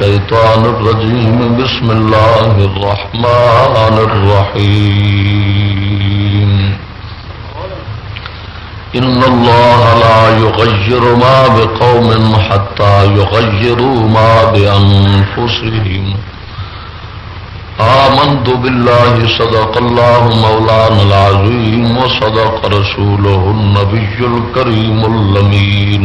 الشيطان الرجيم. بسم الله الرحمن الرحيم. إن الله لا يغير ما بقوم حتى يغيروا ما بأنفسهم. آمنت بالله، صدق الله مولانا العظيم، وصدق رسوله النبي الكريم اللمين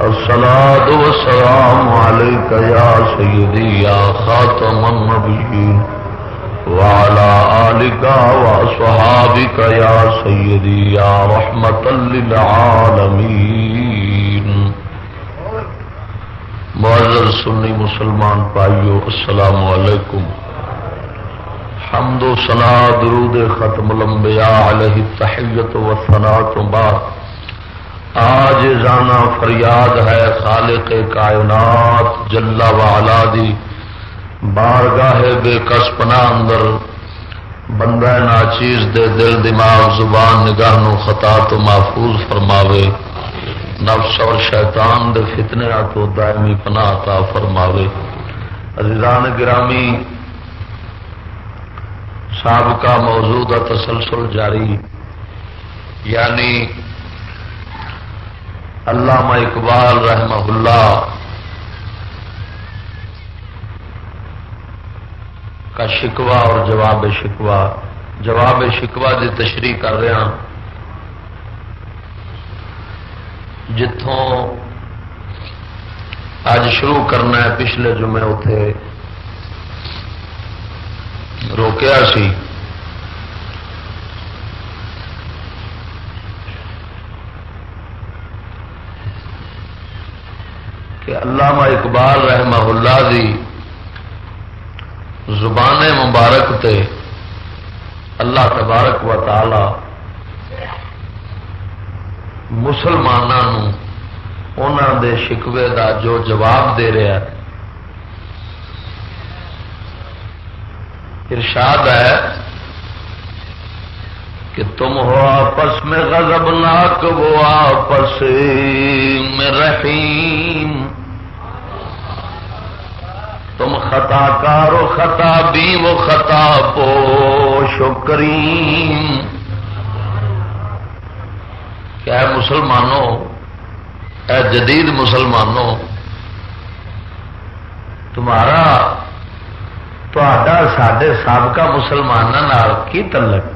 الصلاة والسلام عليك يا سيدي، يا خاتم النبيين، وعلى آلك وأصحابك يا سيدي، يا رحمة للعالمين. معذر سنی مسلمان پائیو السلام علیکم۔ حمد و سنا درود ختم الانبیاء علیہ التحیت و ثنا تو بعد آج جانا فریاد ہے خالق کائنات جلا والا دی۔ بارگاہ بے کس پنا اندر بندہ ناچیز دے دل دماغ زبان نگاہ نو خطا تو محفوظ فرماوے۔ نفس اور شیطان دے فتنے تو دائمی پناہ عطا فرماوے۔ عزیزان گرامی، سابقہ موجود تسلسل جاری یعنی علامہ اقبال رحمہ اللہ کا شکوا اور جواب شکوا جواب شکوا کی تشریح کر رہا جتوں اج شروع کرنا ہے، پچھلے جمعے اتے روکیا سی۔ کہ علامہ اقبال رحمہ اللہ دی زبان مبارک تے اللہ تبارک و تعالی مسلمانوں انہوں دے شکوے دا جو جواب دے رہا ہے۔ ارشاد ہے کہ تم ہو آپس میں غضب ناک وہ آپس میں رحیم۔ تم خطا کارو خطا بھی وہ خطا پوشو کریم۔ کیا مسلمانوں، اے جدید مسلمانوں، تمہارا سڈے سابقہ مسلمانوں کی تلک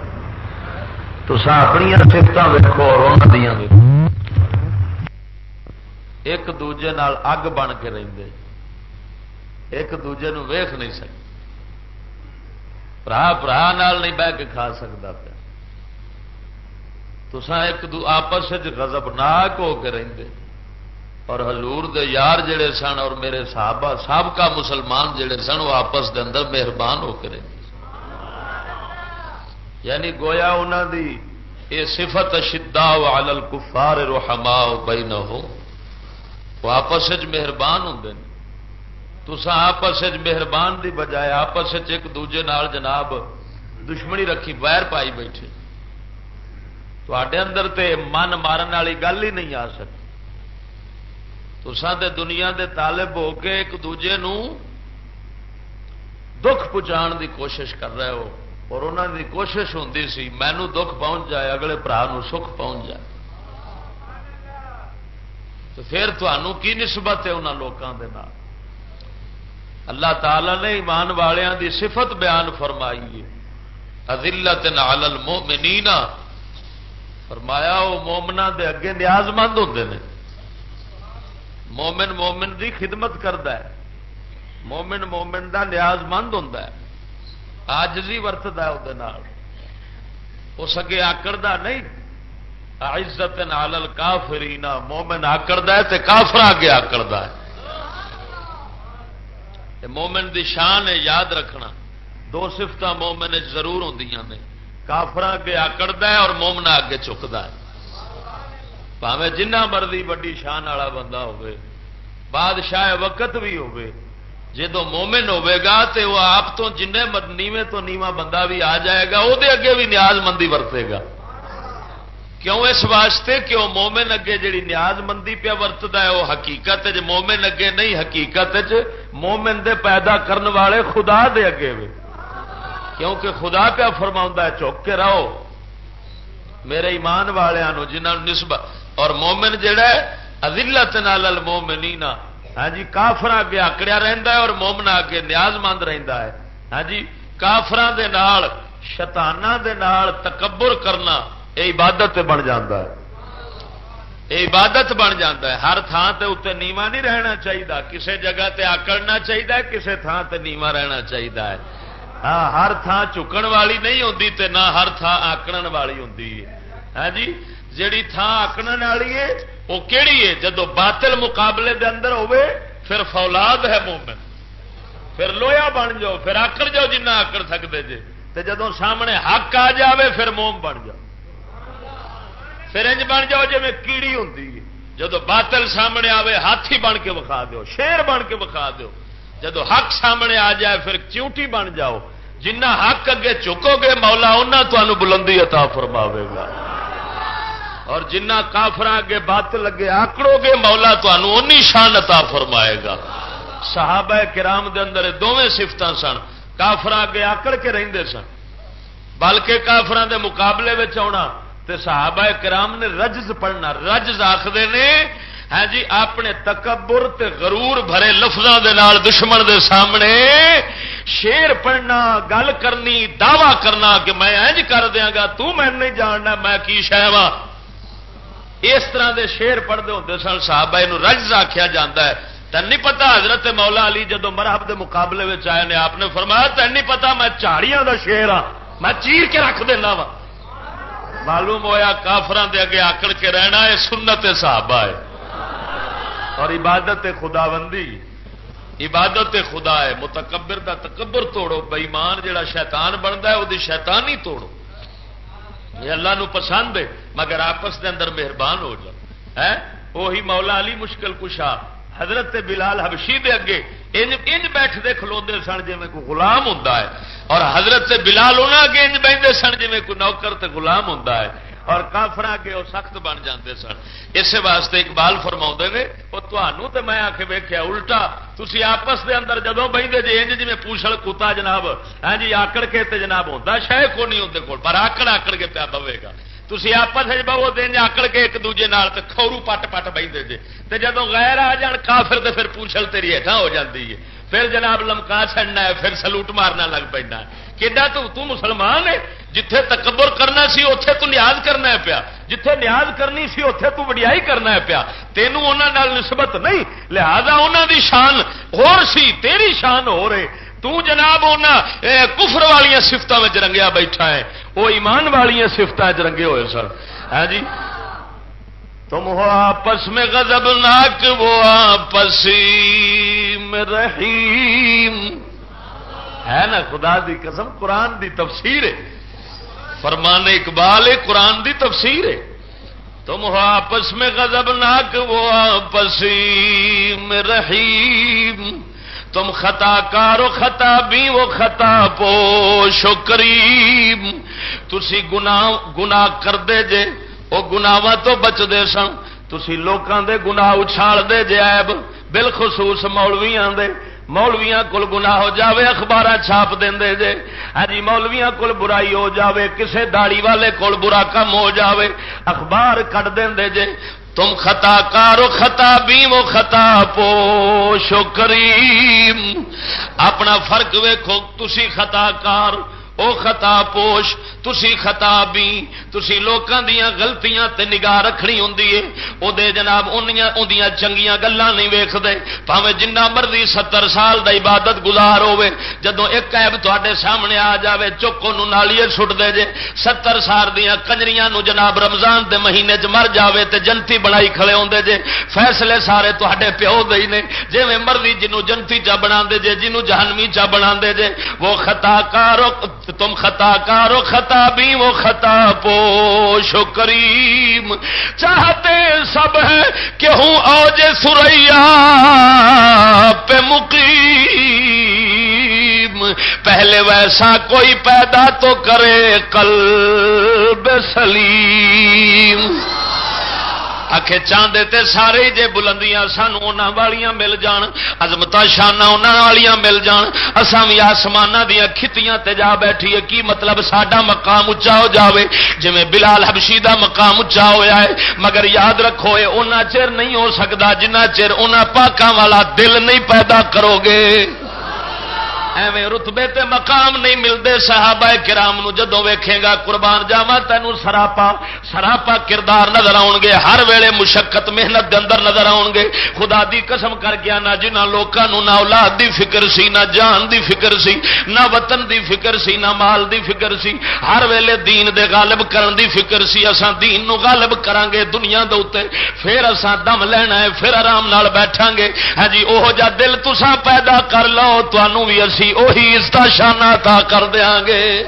تو اپنی سفت ویکو اور انہوں دیا ایک دوجے نال اگ بن کے رہتے ایک دوجے نو ویخ نہیں سکتے برا برا نہیں بہ کے کھا سکتا پیا۔ تو ایک دو آپس غضبناک ہو کے رہتے اور حضور دے یار جڑے سن اور میرے صحابہ، سابقہ مسلمان جڑے سن، وہ آپس دے اندر مہربان ہو کے رہتے یعنی گویا انہوں دی یہ صفت شدا وال کفار روحما بئی نہ ہو وہ آپس مہربان ہوں تسا آپس مہربان دی بجائے آپس ایک دوجے نال جناب دشمنی رکھی ویر پائی بیٹھے۔ اندر تے من مارن والی گل ہی نہیں آ سکتی۔ تو دنیا دے طالب ہو کے ایک دوجے نو دکھ پہنچا دی کوشش کر رہے ہو۔ اور انہوں دی کوشش ہوں سی مینو دکھ پہنچ جائے، اگلے برا سکھ پہنچ جائے۔ تو پھر تمہوں کی نسبت ہے انہوں لوگوں کے نام اللہ تعالی نے ایمان والوں دی صفت بیان فرمائی ہے۔ عزلت نال المومنین فرمایا وہ مومنا دے اگے نیاز مند ہوتے ہیں مومن مومن دی خدمت کرتا ہے۔ مومن مومن دا نیاز مند ہوں آجزی ورتتا ہے وہ سگے آکڑا نہیں۔ عزت نال کافرینا مومن آکڑا ہے کافر اگے آکڑا ہے۔ مومن دی شان ہے یاد رکھنا۔ دو سفت مومن ضرور ہوں نے۔ کافر اگے آکڑا ہے اور مومنا اگے چکتا ہے۔ پاوے جنہ مرضی وڈی شان والا بندہ ہوگی بادشاہ وقت بھی ہوگی جدو مومن گا تو وہ آپ تو جن نیوے تو نیواں بندہ بھی آ جائے گا وہ اگے بھی نیاز مندی ورتے گا۔ کیوں اس واسطے؟ کیوں مومن اگے جڑی نیاز مندی پیا ورتتا ہے، وہ حقیقت مومن اگے نہیں، حقیقت مومن دے پیدا کرن والے خدا دے اگے بھی کیونکہ خدا پیا فرما ہے چوک کے رہو۔ میرے ایمان والوں جنہوں نسبت اور مومن جڑا ہے ادلت نال المومنین ہاں جی کافر اگے آکڑیا رہتا ہے اور مومنا اگے نیاز مند رہتا ہے۔ ہاں جی کافران دے نال شتانہ دے نال تکبر کرنا یہ عبادت بن جاتا ہے۔ یہ عبادت بن جاتا ہے۔ ہر تھان تے اتنے نیوا نہیں رہنا چاہیے کسی جگہ تے آکڑنا چاہیے کسی تھان تے نیوا رہنا چاہیے ہاں ہر تھان چکن والی نہیں ہوتی تے نہ ہر تھان آکڑن والی ہوں ہاں جی جیڑی تھان آکڑن والی ہے، وہ کہڑی ہے؟ جدو باطل مقابلے دے اندر ہوئے پھر فولاد ہے مومن۔ پھر لویا بن جاؤ، پھر آکڑ جاؤ جنہ آکڑ سکتے جی تو جدو سامنے حق آ جاوے، پھر موم بن جاؤ۔ پھر انج بن جاؤ جی میں کیڑی ہوں جدو باطل سامنے آوے، ہاتھی بن کے وکھا دو شیر بن کے وکھا دو جدو حق سامنے آ جائے، پھر چیوٹی بن جاؤ۔ جنہ حق اگے چکو گے، مولا انہوں تمہیں بلندی عطا فرماوے گا۔ اور جنہ کافر اگے بت لگے آکڑو گے مولا تمہیں شان عطا فرمائے گا۔ صحابہ کرام دے اندر دونیں سفت سن۔ کافر اگے آکڑ کے رہندے سن۔ بلکہ کافران دے مقابلے آنا تے صحابہ کرام نے رجز پڑھنا۔ رجز آخر نے ہاں جی اپنے تکبر تے غرور بھرے لفظوں دے نال دشمن دے سامنے شیر پڑھنا، گل کرنی، دعوی کرنا کہ میں اج کر دیا گا، تو میں نہیں جاننا، میں کی شہ اس طرح دے شیر پڑھتے ہوتے سن، صحابہ یہ رجز آخیا جا ہے۔ تین نہیں پتا حضرت مولا علی جدو مرحب دے مقابلے میں آئے نے، آپ نے فرمایا تین نہیں پتا میں چاڑیاں دا شیر ہاں میں چیر کے رکھ دینا وا۔ معلوم ہویا کافران دے اگے آکڑ کے رہنا ہے، سنت صحابہ ہے۔ اور عبادت خدا بندی عبادت خدا ہے، متکبر دا تکبر توڑو بےمان جڑا شیطان بنتا ہے وہ شیطان ہی توڑو۔ یہ اللہ نو پسند ہے، مگر آپس دے اندر مہربان ہو جاؤ۔ ہے وہی مولا علی مشکل کشا، حضرت بلال حبشی دے اگے، انج انج بیٹھتے کھلوتے سن جی کوئی گلام ہوں اور حضرت بلال انہوں اگے انج بہتے سن جی کوئی نوکر تے غلام ہوں اور کافر کے وہ سخت بن جاتے سن۔ اس واسطے اقبال فرما نے، وہ تمہوں تو میں آ کے ویکیا الٹا تھی آپس دے اندر جدو بہتے جی انج جی پوچھل کتا جناب ہاں جی آکڑ کے تے جناب ہوتا شاید کو نہیں اندر پر آکڑ آکڑ کے پیا پوے گا۔ تھی آپس بہو دن آکڑ کے ایک دوجے نال کورو پٹ پٹ بہتے جی تے جدو غیر آ جان کافر تے پھر پوچھل تیری ہیٹھا ہو جاتی ہے۔ پھر جناب لمکا چڑنا ہے، پھر سلوٹ مارنا لگ پہ کہ تو تو مسلمان ہے۔ جتھے تکبر کرنا سی اتے تو نیاز کرنا ہے پیا۔ جتھے نیاز کرنی سی اتے تو وڈیائی کرنا ہے پیا۔ تینوں انہوں نسبت نہیں، لہذا انہوں دی شان ہو سی، تیری شان ہو رہے تو جناب کفر والی سفت رنگیا بیٹھا ہے۔ وہ ایمان والی سفت رنگے ہوئے سر ہے ہاں جی؟ تم ہو آپس میں غضب ناک وہ آپس میں رحیم ہے نا، خدا دی قسم، قرآن دی تفسیر ہے. فرمان اقبال قرآن دی تفسیر ہے. تم ہو آپس میں غضب ناک، وہ آپس میں رحیم. تم خطا کارو خطا بھی وہ خطا پوش و کریم. تسی گناہ گناہ کرتے جے وہ گناواں تو بچتے سن. تسی لوکاں دے گناہ اچھال دے جے عیب بالخصوص مولویاں دے مولویا کول گنا ہو جاوے اخبار چھاپ دیں جے۔ ہاں جی مولویا کول برائی ہو جاوے، کسے داڑی والے کول برا کم ہو جاوے، اخبار کٹ دیں جے۔ تم خطا کارو خطا بھی وہ خطا پوشو کریم اپنا فرق ویکو تسی خطا کار او خطا پوش، تسی خطا بھی، تسی لوکاں دیاں غلطیاں تے نگاہ رکھنی ہوندی ہے او دے جناب اونیاں اوندیاں چنگیاں گلاں نہیں ویکھدے۔ بھاویں جنہ مرضی 70 سال دا عبادت گزار ہوے جدوں ایک عیب تواڈے سامنے آ جاوے، چک اونوں نالیے سٹ دے جے۔ 70 سال دیاں کنجریاں نو جناب رمضان دے مہینے چ مر جاوے تے جنتی بنائی کھڑے ہوندے جے۔ فیصلے سارے تواڈے پیو دے نے۔ جویں مرضی جنوں جنتی چا بنا دے جے، جنوں جہنمی چا بنا دے جے، وہ خطا کار تم خطا کارو، خطا بھی وہ خطا پوش کریم چاہتے سب ہے کہ ہوں اوج سریا پہ مقیم۔ پہلے ویسا کوئی پیدا تو کرے کل سلیم۔ آخے چاندے تے سارے جے بلندیاں سان والیاں مل جان ازمت شانہ والیاں مل جان۔ اساں بھی آسمان دیا کھتیاں تے جا بیٹھیے، کی مطلب ساڈا مقام اچا ہو جاوے؟ جویں بلال حبشی دا مقام اچا ہویا ہے، مگر یاد رکھو، اے اونا چر نہیں ہو سکتا جنہ چر اونا پاکاں والا دل نہیں پیدا کرو گے۔ ایویں رتبے تے مقام نہیں ملتے صحابہ کرام نو جدو ویکھے گا، قربان جاوا تینوں سراپا سراپا کردار نظر آؤ گے، ہر ویلے مشقت، محنت دے اندر نظر آؤ گے۔ خدا دی قسم کر گیا نہ جنہ لوگوں نہ اولاد دی فکر سی، نہ جان دی فکر سی، نہ وطن دی فکر سی، نہ مال دی فکر سی، ہر ویلے دین دے غالب کرن دی فکر سی، اساں دین نو غالب کران گے دنیا دے اوتے۔ پھر اساں دم لینا ہے، پھر آرام نال بیٹھاں گے۔ ہاں جی اوہ جا دل تساں پیدا کر لو تانوں وی اسی اسی اس کا شانہ تا کر دیا گے۔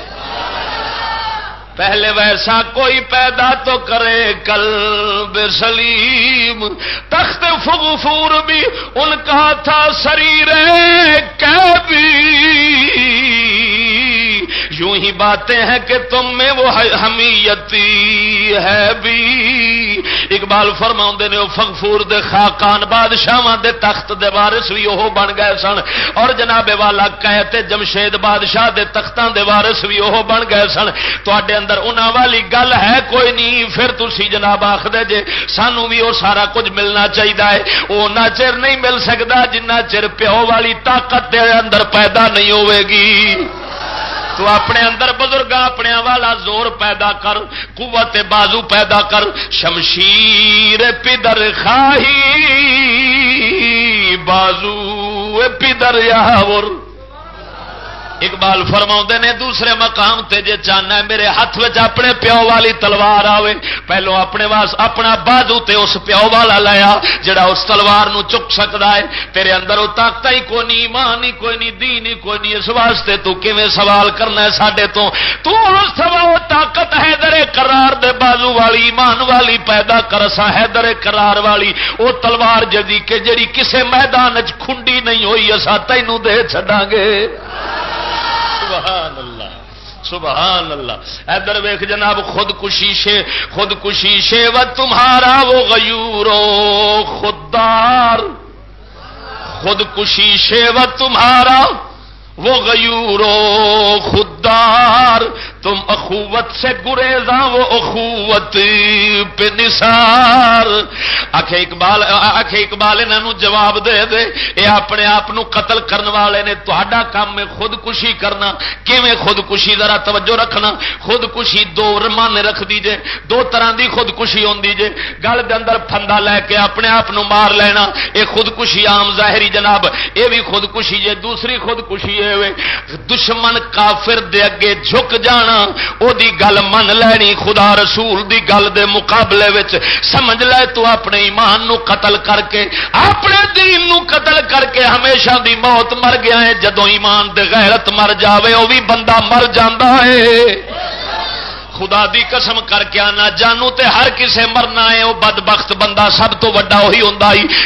پہلے ویسا کوئی پیدا تو کرے کل سلیم۔ تخت فغفور بھی ان کا تھا شریر بھی یوں ہی باتیں ہیں کہ تم میں وہ حمیتی ہے بھی۔ اقبال فرما نے فغفور دے خاقان بادشاہ دے تخت دے وارث بھی وہ بن گئے سن۔ اور جناب والا کہتے جمشید بادشاہ دے تختاں دے وارث بھی وہ بن گئے سن۔ تے اندر انہاں والی گل ہے، کوئی نہیں۔ پھر تھی جناب آخر جے، سانو بھی وہ سارا کچھ ملنا چاہیے وہ نہ چر نہیں مل سکتا جنہ چر پیو والی طاقت دے اندر پیدا نہیں ہوے گی۔ تو اپنے اندر بزرگ اپنے والا زور پیدا کر، قوت بازو پیدا کر، شمشیر پدر خاہی، بازو پدر یا اقبال فرما نے دوسرے مقام تے جے چاہنا ہے میرے ہاتھ میں اپنے پیو والی تلوار آوے، پہلو اپنے واس اپنا بازو تے اس پیو والا لایا، جڑا اس تلوار نو چک سکتا ہے۔ تیرے اندر وہ طاقت ہی کوئی نہیں ایمان ہی کوئی نہیں دین ہی کوئی نہیں اس واسطے تو کیویں سوال کرنا ہے ساڈے تو؟ تو سوا طاقت ہے درے قرار دے بازو والی، ایمان والی پیدا کر سا ہے درے قرار والی۔ وہ تلوار جدی کہ جڑی کسے میدان چ کھنڈی نہیں ہوئی اسا تینوں دے چھڈاں گے۔ سبحان اللہ سبحان اللہ ادھر ویخ جناب خود کشی شے خود کشی شے، و تمہارا وہ غیورو خوددار۔ خود کشی شے، و تمہارا وہ غیورو خوددار۔ تم اخوت سے گریزا وہ اخوت پہ نثار۔ آخ اقبال آخ اقبال انہوں جواب دے دے۔ اے اپنے آپ قتل کرن والے نے تا کام میں خودکشی کرنا۔ کیویں خودکشی؟ ذرا توجہ رکھنا۔ خودکشی دو رمان رکھ دیجے دو طرح دی خودکشی ہوندی جے۔ گل دے اندر پھندا لے کے اپنے آپ مار لینا۔ اے خودکشی عام ظاہری جناب۔ اے بھی خودکشی جے۔ دوسری خودکشی اے دشمن کافر دے اگے جھک جانا او دی گل من لینی خدا رسول دی گل دے مقابلے وچ۔ سمجھ لے تو اپنے ایمان نو قتل کر کے، اپنے دین نو قتل کر کے ہمیشہ دی موت مر گیا ہے۔ جدو ایمان دے غیرت مر جاوے وہ بھی بندہ مر جاندہ ہے۔ خدا دی قسم کر کے آنا جانو تے ہر کسے مرنا ہے وہ بد بخت بندہ سب تو وڈا وہی ہوں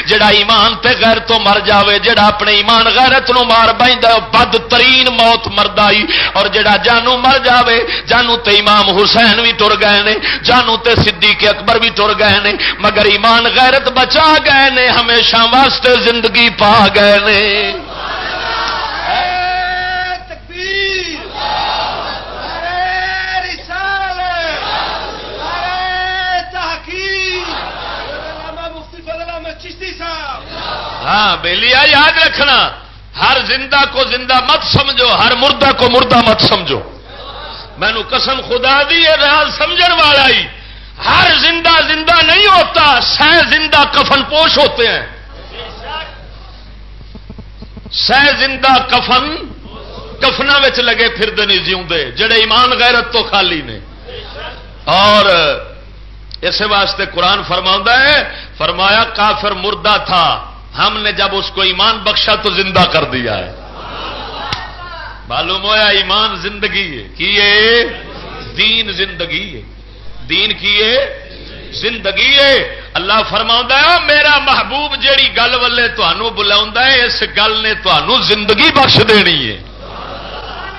جڑا ایمان تے غیر تو مر جاوے، جڑا اپنے ایمان غیرت نو مار بہتا بد ترین موت مرد آئی اور جڑا جانو مر جاوے جانو تے امام حسین بھی ٹر گئے نے جانو تے صدیق اکبر بھی ٹر گئے نے، مگر ایمان غیرت بچا گئے نے، ہمیشہ واسطے زندگی پا گئے نے۔ ہاں بہلیا یاد رکھنا۔ ہر زندہ کو زندہ مت سمجھو، ہر مردہ کو مردہ مت سمجھو۔ مینو قسم خدا دی راز سمجھ والا ہی۔ ہر زندہ زندہ نہیں ہوتا، سہ زندہ کفن پوش ہوتے ہیں۔ سہ زندہ کفن کفنا لگے پھر نہیں جیوندے، جڑے ایمان غیرت تو خالی نے۔ اور اس واسطے قرآن فرما ہے، فرمایا کافر مردہ تھا۔ ہم نے جب اس کو ایمان بخشا تو زندہ کر دیا ہے۔ معلوم ہوا ایمان زندگی ہے۔ کیے دین زندگی ہے۔ دین کیے زندگی ہے۔ اللہ فرما میرا محبوب جیڑی گل والے تمہوں بلا اس گل نے تمہوں زندگی بخش دینی ہے۔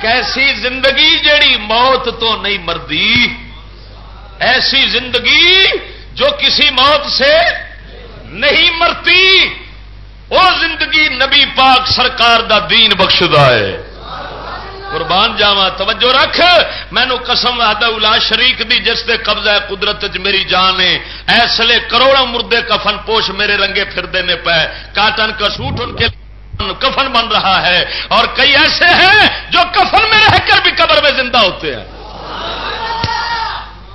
کیسی زندگی جیڑی موت تو نہیں مردی ایسی زندگی جو کسی موت سے نہیں مرتی۔ وہ زندگی نبی پاک سرکار دا دین بخشدہ ہے۔ قربان جاوا توجہ رکھ۔ مینو قسم الا شریک دی، جس دے قبضہ ہے قدرت چ میری جان ہے۔ ایسے کروڑوں مردے کفن پوش میرے رنگے پھرتے نے پے۔ کاٹن کا سوٹ ان کے کفن بن رہا ہے۔ اور کئی ایسے ہیں جو کفن میں رہ کر بھی قبر میں زندہ ہوتے ہیں۔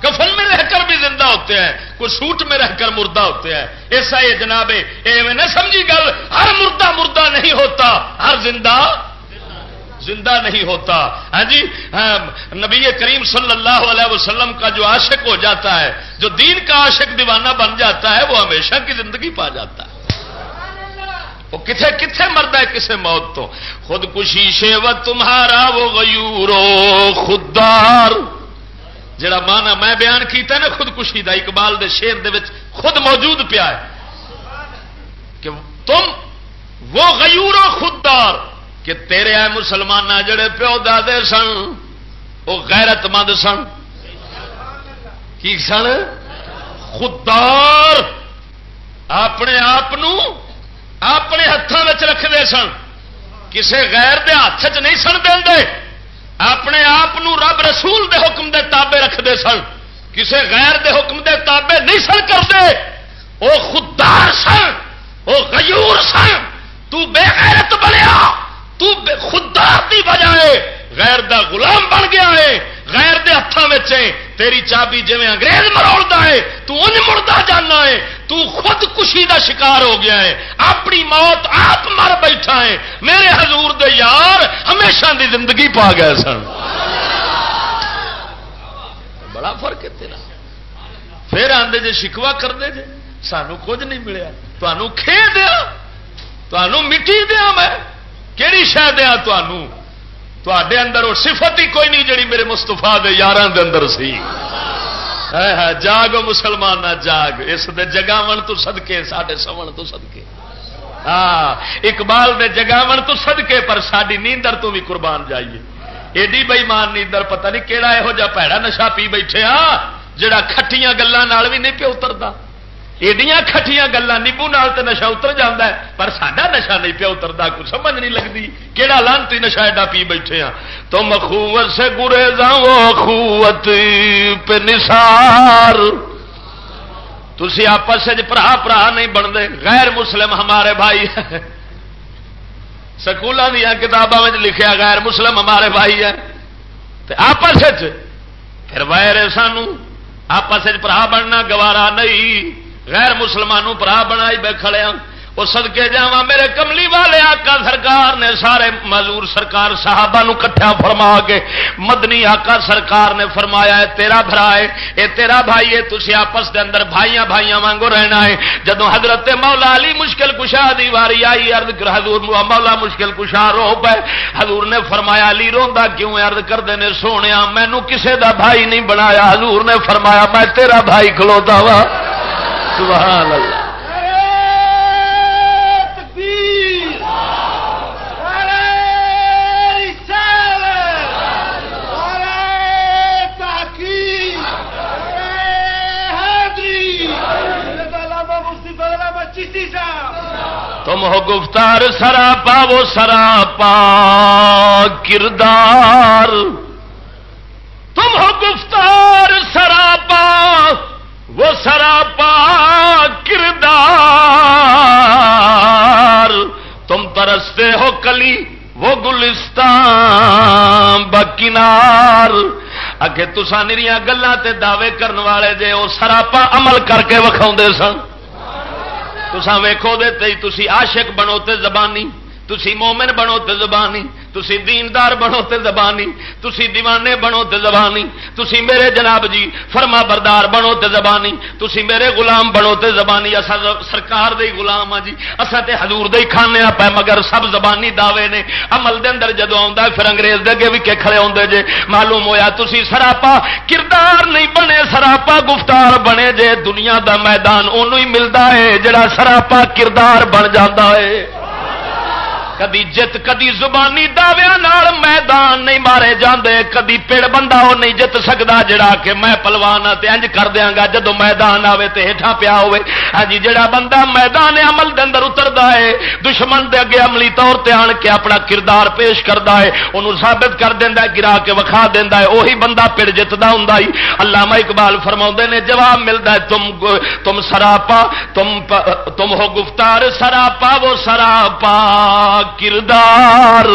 کفن میں رہ کر بھی زندہ ہوتے ہیں، کوئی سوٹ میں رہ کر مردہ ہوتے ہیں۔ ایسا یہ جناب نہ سمجھی گل، ہر مردہ مردہ نہیں ہوتا، ہر زندہ زندہ نہیں ہوتا۔ ہاں جی؟ ہاں، نبی کریم صلی اللہ علیہ وسلم کا جو عاشق ہو جاتا ہے، جو دین کا عاشق دیوانہ بن جاتا ہے، وہ ہمیشہ کی زندگی پا جاتا ہے۔ وہ کتنے کتنے مرد ہے کسے موت تو؟ خود کشی شیوت تمہارا، وہ غیورو خوددار۔ جڑا مانا میں بیان کیتا نا خودکشی دا، اقبال دے شیر دے وچ خود موجود پیا ہے۔ کہ تم وہ غیور و خوددار کہ تیرے آئے مسلمان جڑے پیو دادے سن، وہ غیرت مند سن۔ کی سن؟ خوددار اپنے آپ اپنے ہاتھوں رکھتے سن۔ کسے غیر دے ہاتھ چ نہیں سن دے۔ اپنے آپ رب رسول دے حکم دے تابے رکھتے سن۔ کسے غیر دے حکم دے تابے نہیں سن کرتے وہ خوددار سن وہ غیور سن۔ تو بے غیرت بنیا، تو خوددار دی بجائے غیر دا غلام بن گیا ہے، غیر دے ہاتھوں میں تیری چابی جی انگریز مروڑتا ہے، تو ان مڑتا جانا ہے۔ تو خود کشی دا شکار ہو گیا ہے۔ اپنی موت آپ مر بیٹھا ہے۔ میرے حضور دے یار ہمیشہ دی زندگی پا گئے سن۔ بڑا فرق ہے تیرا۔ پھر آدھے جی شکوا کرتے جی سانو کچھ نہیں ملیا۔ تمہوں کھے دیا تمہوں مٹی دیا میں۔ کہڑی شہ دیا تمہوں تے اندر وہ صفت ہی کوئی نہیں جڑی میرے مستفا دے یار اندر سی۔ جاگ مسلمان جاگ۔ اس دے جگاون تو سدکے سڈے سون تو سدکے ہاں اقبال دے جگاون تو سدکے پر ساری نیندر تو بھی قربان جائیے۔ ایڈی بئیمان نیندر، پتہ نہیں کہڑا یہو جہ پیڑا نشا پی بیٹھے ہاں جڑا کھٹیاں گلوں بھی نہیں پہ اترتا ایڈیاں کٹیاں گلان نیبو نال تو نشا اتر جا پر سڈا نشا نہیں پیا اترتا کچھ سمجھ نہیں لگتی کہڑا لانتی نشا ایڈا پی بیٹھے ہاں۔ تو مخوت سے گرے خوت پہ نثار۔ تھی آپس برا برا نہیں بنتے، غیر مسلم ہمارے بھائی۔ ہے سکولوں دیا کتابوں میں لکھیا، غیر مسلم ہمارے بھائی ہے۔ آپس پھر وائر سانو آپس برا بننا گوارا نہیں۔ غیر مسلمانوں برا بنا بے کھڑے ہاں۔ وہ سدکے جا میرے کملی والے آقا سرکار نے سارے مزور سرکار صحابہ نو کٹھا فرما کے مدنی آقا سرکار نے فرمایا ہے تیرا برا ہے، اے تیرا بھائی ہے تھی آپس دے اندر بھائیاں بھائیاں وانگو رہنا ہے۔ جدو حضرت مولا علی مشکل کشا دی واری آئی ارد حضور مولا مشکل کشا رو پے۔ حضور نے فرمایا، علی روندا کیوں ارد کرتے ہیں سونے مینو کسے دا بھائی نہیں بنایا۔ حضور نے فرمایا، میں تیرا بھائی کھلوتا وا سبحان اللہ۔ تم ہو گفتار سراپا وہ سراپا کردار۔ تم ہو گفتار سراپا وہ سراپا کردار۔ تم ترستے ہو کلی، وہ گلستان بکنار اگے تسا نریاں گلوں تے دعوے کرنے والے جے وہ سراپا عمل کر کے وکھاؤ سن۔ تسا ویکو دے تھی عاشق بنو تے زبانی، تسی مومن بنو تے زبانی۔ تسی دیندار بنو تے زبانی، تسی دیوانے بنو تے زبانی، تسی میرے جناب جی فرما بردار بنو تے زبانی، تسی میرے غلام بنو تے زبانی، اسا سرکار دے غلام ہاں جی اسا تے حضور دے کھانے پے، مگر سب زبانی دعوے نے۔ عمل دے اندر جدو آندا پھر انگریز دے اگے بھی کھڑے ہوندے جے۔ معلوم ہویا تسی سراپا کردار نہیں بنے، سراپا گفتار بنے جے۔ دنیا دا میدان اونوں ہی ملدا ہے، جڑا سراپا کردار بن جاندا ہے۔ کدی جت، کدی زبانی دعوے میدان نہیں مارے جاندے، کدی پیڑ بندہ وہ نہیں جت سکتا جڑا کہ میں پلوان ہاں انج کر دیا گا جدو میدان آئے تو ہٹا پیا ہوے ہاں جی جڑا بندہ میدان عمل دے اندر اترتا ہے، دشمن دے اگے عملی طور تے آن کے اپنا کردار پیش کرتا ہے انہوں ثابت کر دینا گرا کے وکھا دینا ہے وہی بندہ پڑ جتنا ہوں اللہ اقبال فرما نے، جواب ملتا ہے، تم تم سراپا، تم تم ہو گفتار سراپا، وہ سراپا۔ کردار۔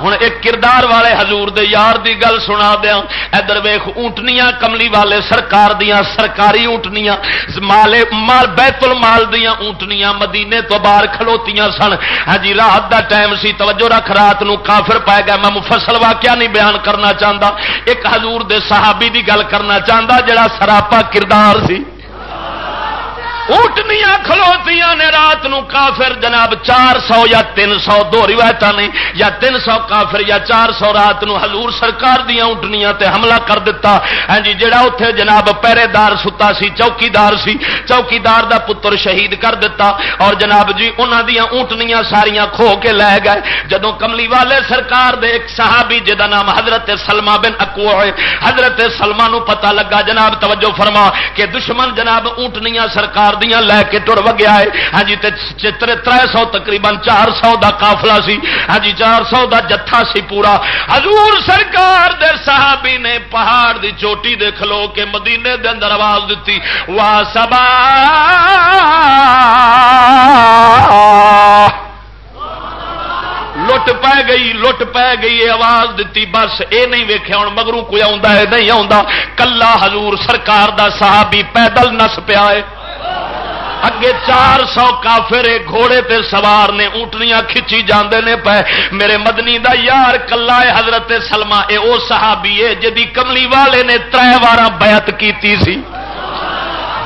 ہوں ایک کردار والے حضور دے یار دی گل سنا دیا ادھر ویخ اونٹنیاں کملی والے سرکار دیا سرکاری اونٹنیاں، مال مال بیت المال دیا اونٹنیاں مدینے تو باہر کھلوتیاں سن۔ ہاں جی رات دا ٹائم سی، توجہ رکھ، رات نو کافر پائے گا میں مفصل واقعہ نہیں بیان کرنا چاہتا ایک حضور دے صحابی دی گل کرنا چاہتا جڑا سراپا کردار سی۔ اونٹنیاں کھلوتیاں نے رات نو کافر جناب چار سو یا تین سو، دو روایت نے، یا تین سو کافر یا چار سو رات نو حضور سرکار دیا اونٹنیاں تے حملہ کر دیتا ہاں جی جڑا اتے جناب پہرے دار ستا سی، چوکیدار سی، چوکیدار دا پتر شہید کر دیتا اور جناب جی انہوں دیا اونٹنیاں ساریاں کھو کے لے گئے۔ جدو کملی والے سرکار دے ایک صحابی جدا نام حضرت سلما بن اکو ہوئے حضرت سلما نو پتا لگا۔ جناب توجہ فرما کہ دشمن جناب اونٹنیاں سرکار دیا لے کے ٹر وگیا ہے۔ ہاں جی تر تر سو، تقریباً چار سو دا قافلہ سی۔ ہاں جی چار سو دا جتھا سی پورا۔ حضور سرکار دے صحابی نے پہاڑ دی چوٹی دے کھلو کے مدینے دے اندر آواز دیتی۔ وا سبا۔ لٹ پی گئی، لٹ پی گئی آواز دیتی۔ بس اے نہیں ویکیا ہوں، مگروں کوئی آ نہیں آ کلا حضور سرکار دا صحابی پیدل نس پیا ہے۔ اگے چار سو کافر گھوڑے تے سوار نے اونٹنیاں کھچی جاندے نے پے۔ میرے مدنی دا یار کلا ہے حضرت سلما اے او صحابی ہے جدی کملی والے نے تر وارا بیعت کیتی سی۔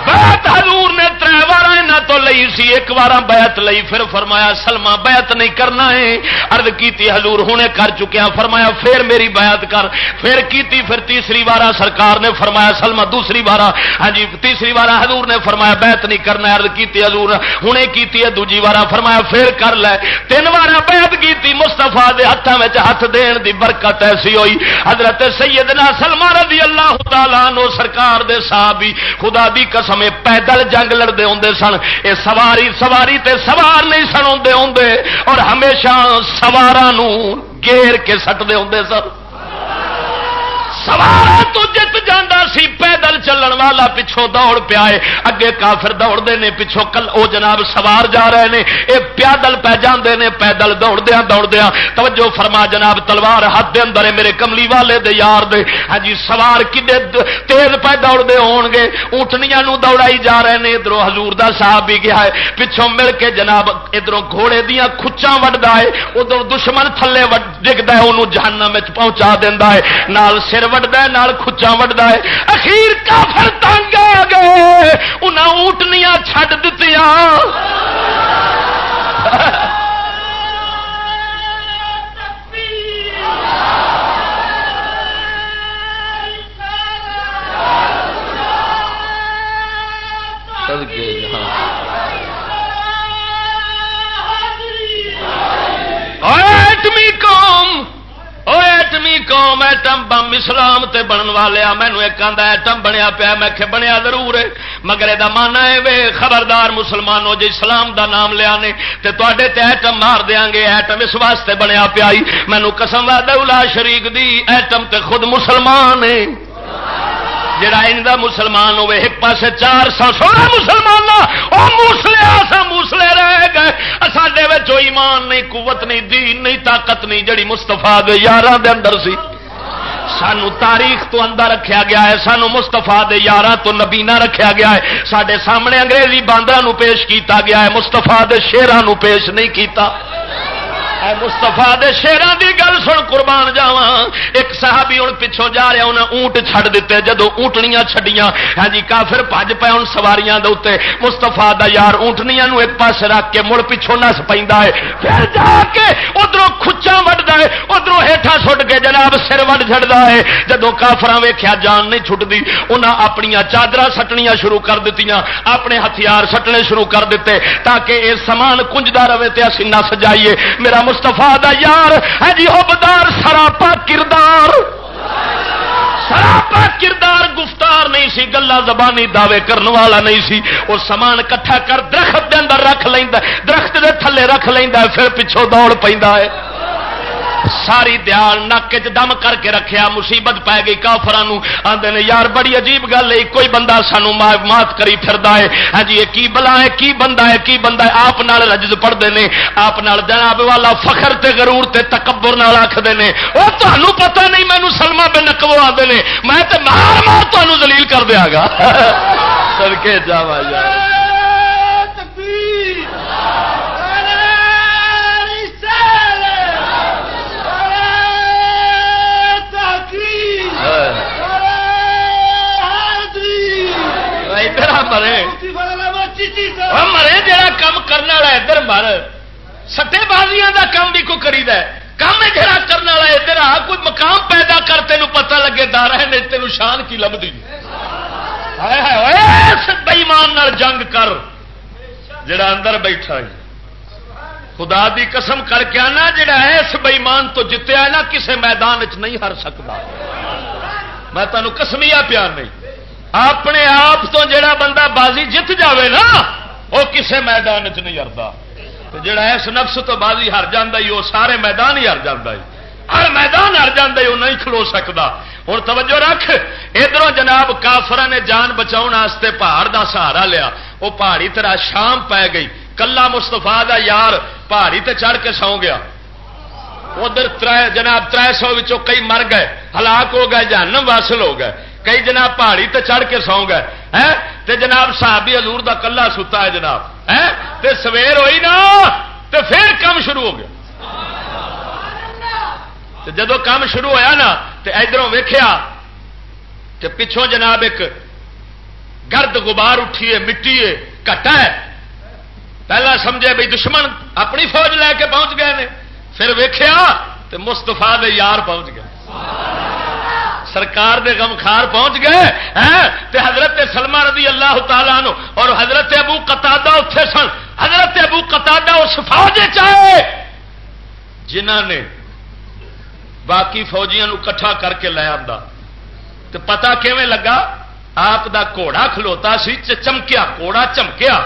بیعت حضور نے تر بار یہاں تو لئی سی، ایک بار بیعت لئی۔ پھر فرمایا سلما بیعت نہیں کرنا ہے۔ ارد کی حضور ہونے کر چکیا فرمایا، پھر میری بیعت کر۔ پھر کیتی، پھر تیسری بار سرکار نے فرمایا سلما دوسری بار ہاں جی تیسری بار حضور نے فرمایا، بیعت نہیں کرنا ارد کی حضور ہوں کی دوجی بار فرمایا، پھر کر لے۔ تین بار بیعت کی مستفا دے ہاتھوں میں ہاتھ دین دی برکت ایسی ہوئی۔ حضرت سیدنا سلما رضی اللہ تعالیٰ نو سرکار دے صحابی، خدا دی قسم پیدل جنگ لڑتے ہوں سن۔ یہ سواری سواری تے سوار نہیں سن ہوں اور ہمیشہ سوار گیر کے سٹتے ہوں سن۔ سوار تو جت جانا سی، پیدل چلن والا پچھوں دوڑ پیا ہے اگے کافر دوڑتے ہیں پچھوں کل او جناب سوار جا رہے ہیں یہ پیادل پی جاندے نے، پیدل دوڑدیا دوڑدیا توجہ فرما جناب، تلوار ہاتھ دے اندر میرے کملی والے دے یار دے۔ ہاں جی سوار کنے تیز پہ دوڑتے ہون گے۔ اونٹنیاں دوڑائی جا رہے ہیں ادھر ہزور صاحب بھی گیا ہے۔ پچھوں مل کے جناب ادھر گھوڑے دیا کچا وڈا ہے۔ ادھر دشمن تھلے ڈگتا ہے انہوں جہنم پہنچا دینا ہے۔ نال سر وڈا ہے، نال کچا وڈا ہے۔ اخیر کافر تنگ آ گئے۔ انہیں اونٹنیاں چھڈ دیتی ایٹمی قوم ایٹم بم اسلام تے بنن والے مینو ایک آدھا ایٹم بنیا پیا میں کہ بنیا ضرور ہے، مگر یہ مانا ہے وے خبردار مسلمانوں جی اسلام دا نام لیا نے، تے تے ایٹم مار دیا گے، ایٹم اس واسطے بنیا پیا مینو قسم وا شریک دی، ایٹم تے خود مسلمان ہے جڑا ان کا مسلمان ہوے ایک پاسے چار سو سولہ مسلمان وہ موسلے، آسا موسلے رہ گئے۔ سڈے ایمان نہیں، قوت نہیں، دین نہیں، طاقت نہیں، جڑی مستفا دے یار دے اندر سی۔ سانو تاریخ تو اندر رکھا گیا ہے، سانو مستفا دے یار تو نبینا رکھا گیا ہے۔ سڈے سامنے انگریزی باندر پیش کیتا گیا ہے مستفا دے شیران پیش نہیں کیتا۔ مستفا دے شیران دی گل سن قربان جاوا ایک صحابی ہوں پچھوں جا رہا انہیں اونٹ چھڑ دیتے جدو اونٹنیاں چھڈیاں۔ ہاں جی کافر پج پے ہوں سواریاں دے مستفا دا یار اونٹنیاں نو ایک پاس رکھ کے مڑ پچھوں نس پہ پھر جا کے ادھر کچا وڈتا ہے ادھر ہیٹھا سٹ کے جناب سر وڈ چڑھتا ہے۔ جدو کافر ویخیا جان نہیں چھٹتی انہیں اپنی چادر سٹنیاں شروع کر دیتی اپنے ہتھیار سٹنے شروع کر دیتے تاکہ یہ سامان کنجدا رہے تو اسی نس جائیے۔ میرا مستفا دا یار ہے جی حبدار، سراپا کردار۔ سراپا کردار گفتار نہیں سی، گلا زبانی دعوے کرنے والا نہیں سی۔ وہ سامان کٹھا کر درخت دے اندر رکھ لینا درخت دے تھلے رکھ لینا پھر پچھوں دوڑ پہ ہے۔ ساری دیال نک دم کر کے رکھیا، مصیبت پی گئی کافران آدھے نے، یار بڑی عجیب گل ہے، کوئی بندہ سانو مات کری پھر ہے۔ ہاں جی یہ کی بلا ہے، کی بندہ ہے، کی بندہ ہے؟ آپ رجز پڑھتے ہیں آپ جناب والا فخر تے غرور تے تکبر نال آخر نے۔ وہ تمہیں پتا نہیں مینو سلما بے نقو آتے ہیں میں تے مار مار تمہیں دلیل کر دیا گا۔ سڑکے جا جا مرے مرے جڑا کام کرنے والا ادھر مر۔ سٹے بازیاں دا کام بھی کوئی کری کام جڑا کرنے والا ادھر آ، کوئی مقام پیدا کر تین پتا لگے دار ہے تین شان کی لبھی۔ بئیمان جنگ کر۔ جڑا اندر بیٹھا ہے۔ خدا دی قسم کر کے آنا، جڑا اس بئیمان تو جتیا نا، کسے میدان چ نہیں ہر سکتا میں تمہیں کسمیا پیار نہیں۔ اپنے آپ تو جڑا بندہ بازی جت جاوے نا، وہ کسے میدان چ نہیں ہرتا جڑا اس نفس تو بازی ہر جا وہ سارے میدان ہی ہر جا ہر میدان ہر جا وہ نہیں کھلو سکتا ہوں توجہ رکھ ادھر جناب کافر نے جان بچاؤ پہاڑ دا سہارا لیا۔ وہ پہاڑی طرح شام پی گئی۔ کلا مستفا دا یار پہاڑی تے چڑھ کے سو گیا۔ ادھر تر جناب تر سو کئی مر گئے، ہلاک ہو گئے، جہنم واصل ہو گئے۔ کئی جناب پہاڑی تے چڑھ کے سو گئے تے جناب صحابی حضور دا کلا ستا ہے جناب تے سویر ہوئی نا، تے پھر کام شروع ہو گیا۔ جدو کام شروع ہویا نا، تے ادھروں ویخیا تے پچھوں جناب ایک گرد غبار اٹھی ہے، مٹی ہے، کٹا ہے۔ پہلا سمجھے بھائی دشمن اپنی فوج لے کے پہنچ گئے نے، پھر ویخیا تے مستفا دے یار پہنچ گئے۔ سرکار دے غمخار پہنچ گئے تے حضرت سلمہ رضی اللہ تعالیٰ نو اور حضرت ابو قطع اتے سن۔ حضرت ابو قطع اس فوج چاہے جنہ نے باقی فوجیاں کٹھا کر کے لے آتا تو پتا کیویں لگا؟ آپ دا کوڑا کھلوتا سی چمکیا کوڑا چمکیا۔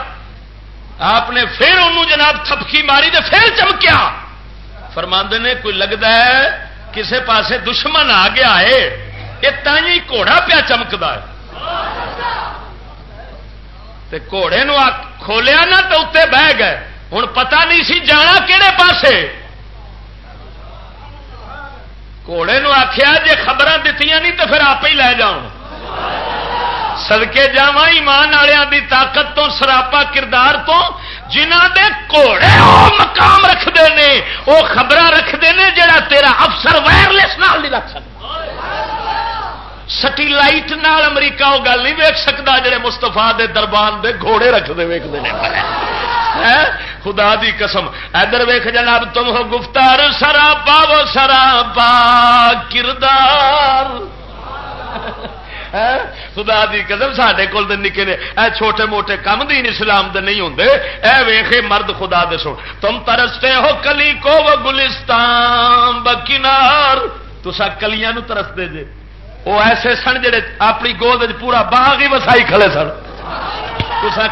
آپ نے پھر انہوں جناب تھپکی ماری تو پھر چمکیا۔ فرماند نے، کوئی لگتا ہے کسے پاسے دشمن آ گیا ہے؟ یہ تھی گھوڑا پیا چمکتا ہے۔ گھوڑے کھولیا نا تو اتنے بہ گئے۔ ہوں پتا نہیں سی جانا کہڑے پاسے۔ گھوڑے آخیا جی خبر دیتی نہیں تو پھر آپ ہی لے جاؤ سدکے جا ایمان والوں دی طاقت تو، سراپا کردار تو جنہ دے گھوڑے مقام رکھتے ہیں وہ خبر رکھتے ہیں جڑا تیرا افسر وائرلیس نال نہیں رکھ سکتا سٹیلائٹ نال امریکہ وہ گل نہیں ویک سکتا جڑے مستفا دے دربان دے گھوڑے رکھتے ویکتے ہیں؟ خدا دی قسم۔ ادھر ویخ جناب، تم ہو گفتار، سراپا وہ سراپا، کردار۔ خدا دی قدم سڈے کول نکے نے۔ اے چھوٹے موٹے کم دین اسلام دے نہیں ہوں اے ویخے مرد خدا دے سن۔ تم ترستے ہو کلی کو وہ گلستان، بکنار۔ تسا کلیاں ترستے جے۔ وہ ایسے سن جڑے اپنی گود پورا باغ ہی وسائی کھڑے سن۔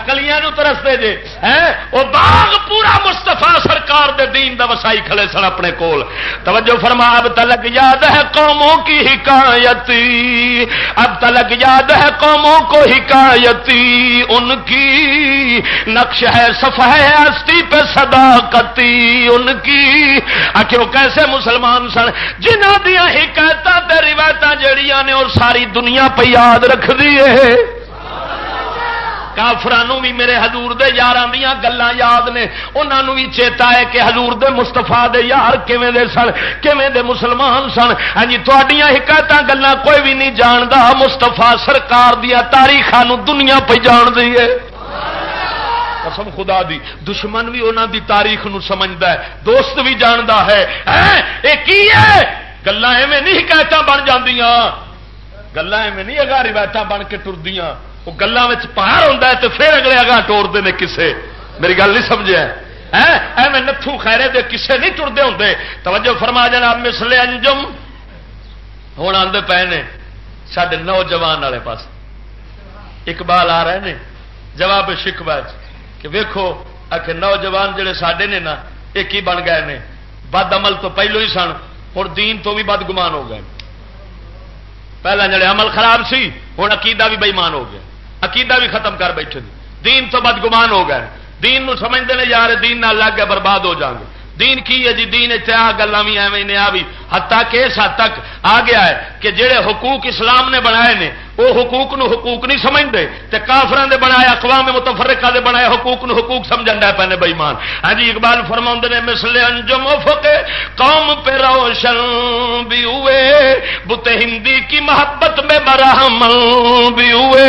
کلیاں ترستے جے۔ وہ باغ پورا مستفا سرکار دے دین دا وسائی کھلے سن اپنے کول۔ توجہ فرما، اب تلک یاد ہے قوموں کی حکایتی اب تلک یاد ہے قوموں کو حکایتی ان کی نقش ہے صفح ہستی پہ صداقتی ان کی۔ آخر کیسے مسلمان سن؟ جنہ دیا حکایت روایت جہیا نے اور ساری دنیا پہ یاد رکھ دیے کافران بھی میرے حضور دے یار دیا گلان یاد نے انہوں بھی چیتا ہے کہ حضور دے مستفا دے یار کیویں دے سن، کیویں دے مسلمان سن۔ ہاں جی تھوڑیاں حکایت گلان کوئی بھی نہیں جانتا مستفا سرکار دیا تاریخ دنیا پہ جان دی ہے۔ قسم خدا دی، دشمن بھی انہوں دی تاریخ نو سمجھتا ہے، دوست بھی جانتا ہے۔ ہاں، یہ کی ہے؟ گلان ایویں نہیں حکایت بن جاندیاں۔ گلان ایویں نہیں اگا روایت بن کے ٹردیاں وہ گلوں پار ہوتا ہے تو پھر اگلے اگاں ٹورتے ہیں کسے۔ میری گل نہیں سمجھا ایویں نتھو خیرے دے کسے نہیں ٹرتے ہوں توجہ فرما جناب مسلے انجم۔ ہوں آدھے پے نے سڈے نوجوان والے پاس اقبال آ رہے ہیں جواب شکوا کہ ویکو آخ نوجوان جڑے سڈے نے نا یہ کی بن گئے نے؟ بد عمل تو پہلو ہی سن اور دین تو بھی بد گمان ہو گئے۔ پہلے جڑے عمل خراب سی ہوں عقیدہ بھی بےمان ہو گیا۔ عقیدہ بھی ختم کر بیٹھے دین تو بدگمان ہو گئے۔ دین نو سمجھتے ہیں یار، دین نہ لگ گیا برباد ہو جائیں گے۔ دین کی ہے جی؟ دین اچھا چاہ گلا بھی ایویں نے، آ بھی حتیٰ کہ اس حد تک آ گیا ہے کہ جہے حقوق اسلام نے بنائے نے وہ حقوق نو حقوق نہیں سمجھتے تے کافران دے بنایا اقوام متفرقہ دے بنایا حقوق نو حقوق سمجھن ڈے پہ بےمان ہاں جی اقبال فرما نے مسلے انجم افق قوم پہ روشن بھی ہوئے بت ہندی کی محبت میں برہم بھی ہوئے۔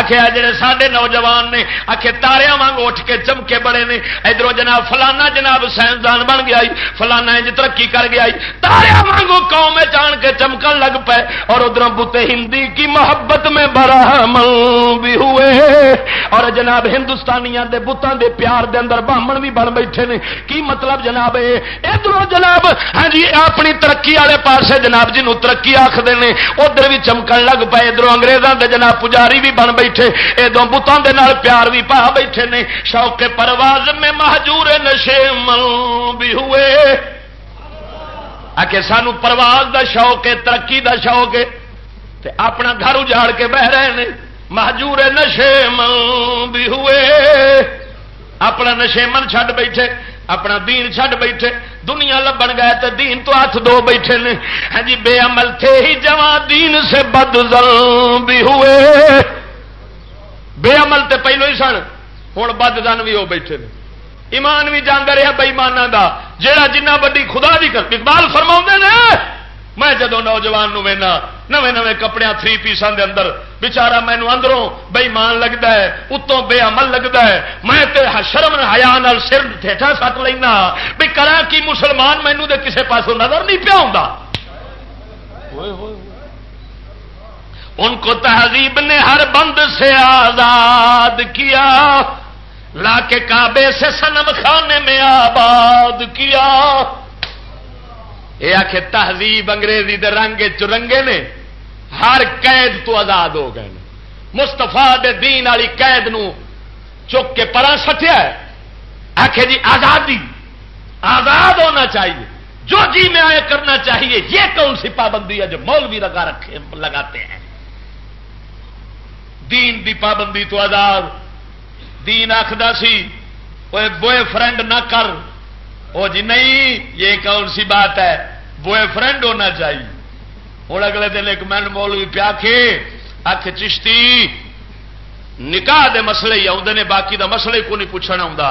آخیا جڑے سارے نوجوان نے آخے تاریا وانگ اٹھ کے چمکے بڑے نے ادھر جناب فلانا جناب سائنسدان بن گیا فلانا انج ترقی کر گیا تاریا وانگو قوم جان کے چمکن لگ پے، اور ادھر بت ہندی کی محبت میں برہمل بھی ہوئے۔ اور جناب ہندوستانیاں دے بتان دے پیار دے اندر بامن بھی بن بیٹھے نے۔ کی مطلب جناب ادھر جناب ہاں جی اپنی ترقی والے پاسے جناب جی ترقی آخر نے، ادھر بھی چمکن لگ پے ادھر انگریزوں دے جناب پجاری بھی بن بیٹھے۔ ادو بتان دے نال پیار بھی پا بیٹھے نے۔ شوق پرواز میں محجور نشے مل بھی ہوئے۔ آ کے سانو پرواز دا شوق ہے، ترقی دا شوق ہے۔ تے اپنا گھر اجاڑ کے بہ رہے ہیں محجور نشے من بھی ہوئے۔ اپنا نشے من چھڈ بیٹھے، اپنا دین چھڈ بیٹھے۔ دنیا لبن گئے تو دین تو ہاتھ دو بیٹھے نے۔ ہاں جی بے عمل تھے ہی جوان دین سے بد بھی ہوئے۔ بے عمل تے پہلو ہی سن ہوں بد زن بھی ہو بیٹھے نے۔ ایمان بھی جانا رہا بئیمانہ کا جہا جنہ وی خدا بھی کر اقبال فرما نے میں جدو نوجوان مینا نویں نویں کپڑے تھری پیسوں کے اندر بچارا مینو اندروں بے مان لگتا ہے اتوں بے عمل لگتا ہے میں شرم ہیا سر ٹھیٹا سٹ لینا بھی کرا کی مسلمان مینو دے کسے پاس نظر نہیں پیا ان کو تہذیب نے ہر بند سے آزاد کیا لا کے کعبے سے سنم خانے میں آباد کیا۔ یہ آخ تہذیب انگریزی دے رنگ چرنگے نے، ہر قید تو آزاد ہو گئے مستفا دے دین والی قید نو چک کے پرا سٹیا آخ جی آزادی، آزاد ہونا چاہیے۔ جو جی میں آئے کرنا چاہیے، یہ کون سی پابندی ہے جو مولوی لگا رکھے، لگاتے ہیں؟ دین دی پابندی تو آزاد۔ دین آخر سی بوائے فرینڈ نہ کر۔ وہ جی نہیں، یہ کون سی بات ہے۔ بوائے فرینڈ ہونا چاہیے۔ ہوں اگلے دن ایک مین مولوی پیا کے آخ چشتی۔ نکاح دے مسئلے ہی آتے نے، باقی دا مسئلہ ہی کو نہیں پوچھنا آتا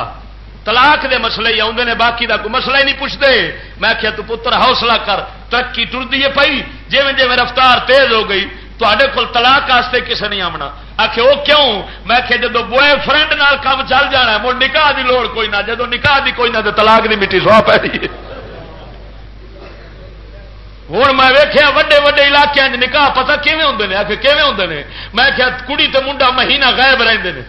تلاک دے مسئلے ہی آتے نے، باقی دا کوئی مسئلہ ہی نہیں پوچھتے۔ میں کیا تو پتر، حوصلہ کر۔ ترقی ٹرتی ہے پی جی جی رفتار تیز ہو گئی تے کول تلاک واسطے کسے نہیں آمنا۔ آخ وہ کیوں؟ میں کہ جدو بوائے فرینڈ نال کام چل جانا مڑ نکاح دی لوڑ کوئی نہ، جدو نکاح دی کوئی نہ تو تلاک دی مٹی سوا پی ہوں میں ویخیا وڈے وڈے علاقے نکاح پتا کیون ہوں آ کے کیون ہوں میں کیا کڑی تو منڈا مہینہ غائب رہتے ہیں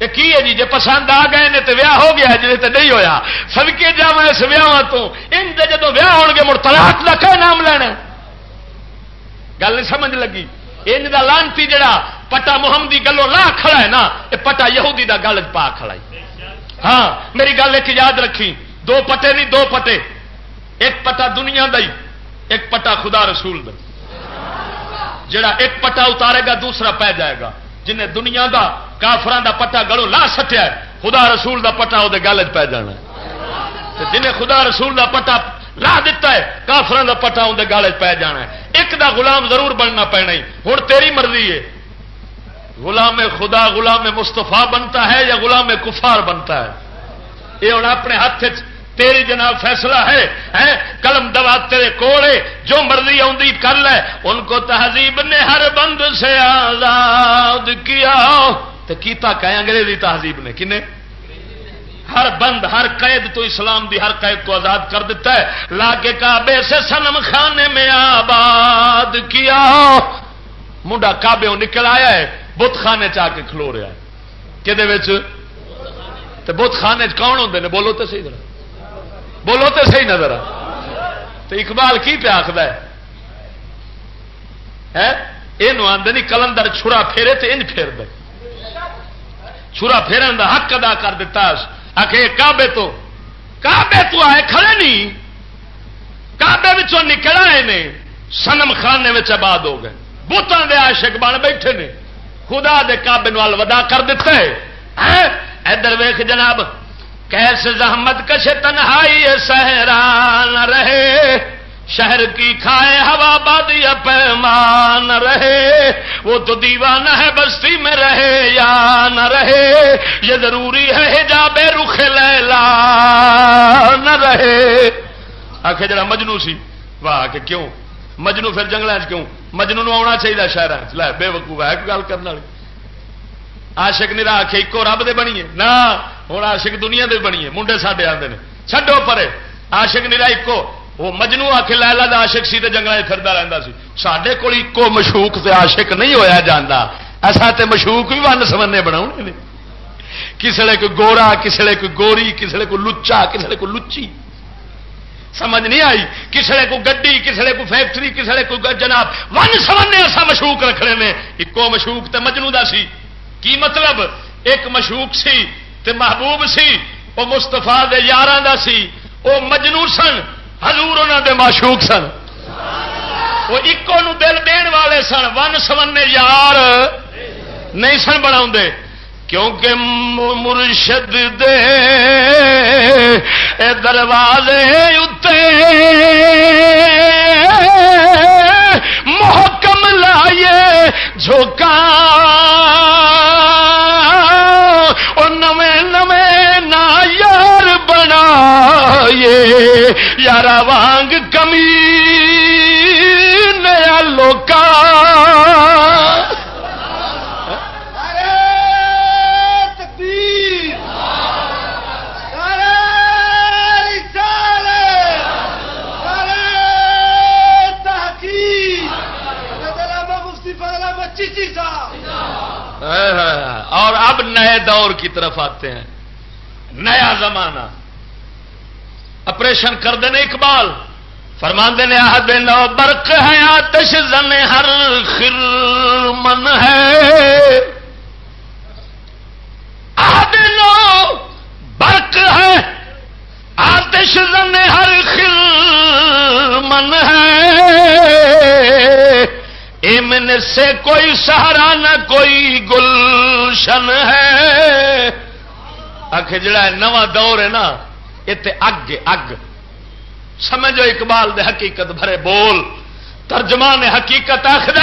یہ کی ہے جی؟ جی پسند آ گئے نے تو ویاہ ہو گیا جی تو نہیں ہویا۔ سدکے جا میں اس ویاہ تو۔ ان جدو ویاہ ہو گے، مڑ تلاک کا کیا نام لینا گل نہیں سمجھ لگی۔ ان کا لانتی جڑا پٹا محمدی گلو لا کھڑا ہے نا، یہ پٹا یہودی دا گل پا کھڑا ہے۔ ہاں میری گل ایک یاد رکھی۔ دو پٹے نہیں، دو پٹے۔ ایک پٹا دنیا دا ہی، ایک پٹا خدا رسول دا۔ جڑا ایک پٹا اتارے گا، دوسرا پہ جائے گا۔ جنہیں دنیا دا کافران دا پٹا گلو لا سٹیا ہے، خدا رسول دا پٹا وہ گل پی جانا جنہیں خدا رسول دا پٹا لا دیتا ہے کافران دا پٹا اندر گل پی جانا ہے۔ ایک دا غلام ضرور بننا پینا ہوں تیری مرضی ہے۔ غلام خدا غلام مستفا بنتا ہے یا غلام کفار بنتا ہے؟ یہ ہوں اپنے ہاتھ تیری جناب فیصلہ ہے قلم دبا تیرے کوڑے، جو مرضی آدھی کر لے۔ ان کو تہذیب نے ہر بند سے آزاد کیا۔ تو کیتا کہ انگریزی تہذیب نے، کنے؟ ہر بند، ہر قید تو اسلام دی ہر قید تو آزاد کر دیتا ہے۔ لا کے کعبے سے سنم خانے میں آباد کیا۔ منڈا کعبے نکل آیا ہے۔ بت خانے چاہ کے کھلو رہا ہے۔ کہ بت خانے کون ہوتے ہیں بولو تو صحیح طرح بولو تو صحیح نظر تو اقبال کی پیا آخر ہے؟ یہ آدھے نہیں کلندر چھڑا پھیرے تو ان پھیر دے چھڑا پھیرن دا حق ادا کر دیتا آخ کابے تو کابے تو آئے کھڑے نہیں کابے نکل آئے نے۔ سنم خانے میں آباد ہو گئے۔ بوتان دے عاشق بن بیٹھے نے۔ خدا دے کابے نال ودا کر دیتا ہے۔ ہاں؟ ادھر ویخ جناب کیسے زحمت کش تنہائی سہران رہے۔ شہر کی کھائے ہوا بادی پیمان رہے۔ وہ تو دیوانہ ہے، بستی میں رہے یا نہ رہے۔ یہ ضروری ہے، حجاب رخ لیلا نہ رہے۔ آخر جڑا مجنو سی، واہ کہ کیوں؟ مجنو پھر جنگل کیوں؟ مجنو آنا چاہیے شہر لے، بے وقوف ہے گل کرنے والی۔ آشک نہیں آ کے ایک رب دے بنیے نہ ہوں آشک دنیا دے بنیے منڈے ساڈے آتے ہیں چڈو پرے آشک نہیں ایک وہ مجنو آ کے دا آشک سی جنگل پھردا رہتا سی۔ سڈے کول ایکو مشوق سے آشک نہیں ہویا جانا ایسا تے مشوق بھی ون سمنے بنا کسی کوئی گورا کسی کوئی گوری کسی کو لچا کسی کو لچی سمجھ نہیں آئی۔ کسی کو گڈی، کسی کو فیکٹری، کسی کو جناب۔ ون سمنے ایسا مشوق رکھنے میں۔ ایکو مشوق تے مجنو دا سی۔ کی مطلب؟ ایک مشوق سی تے محبوب سی۔ وہ مستفا دے یار سی۔ وہ مجنو سن۔ ہزور انہوں دے معشوق سن۔ وہ ایکو نو دل دین والے سن۔ ون سمنے یار نہیں سن بنا کیونکہ مرشد دے اے دروازے اتے محکم لائیے جھوکا اور نویں نویں نا یار بنا یار وانگ کمی نیا لوکا اور اب نئے دور کی طرف آتے ہیں۔ نیا زمانہ۔ آپریشن کر دینے اقبال۔ فرماندے دینے آد نو برق ہے آتش زن ہر خرمن ہے۔ آد نو برق ہے آتش زن ہر خرمن ہے۔ من سے کوئی سہارا نہ کوئی گلشن ہے۔ آخ جڑا نواں دور ہے نا، یہ اگ اگ۔ سمجھو اقبال دے حقیقت بھرے بول۔ ترجمان حقیقت آخر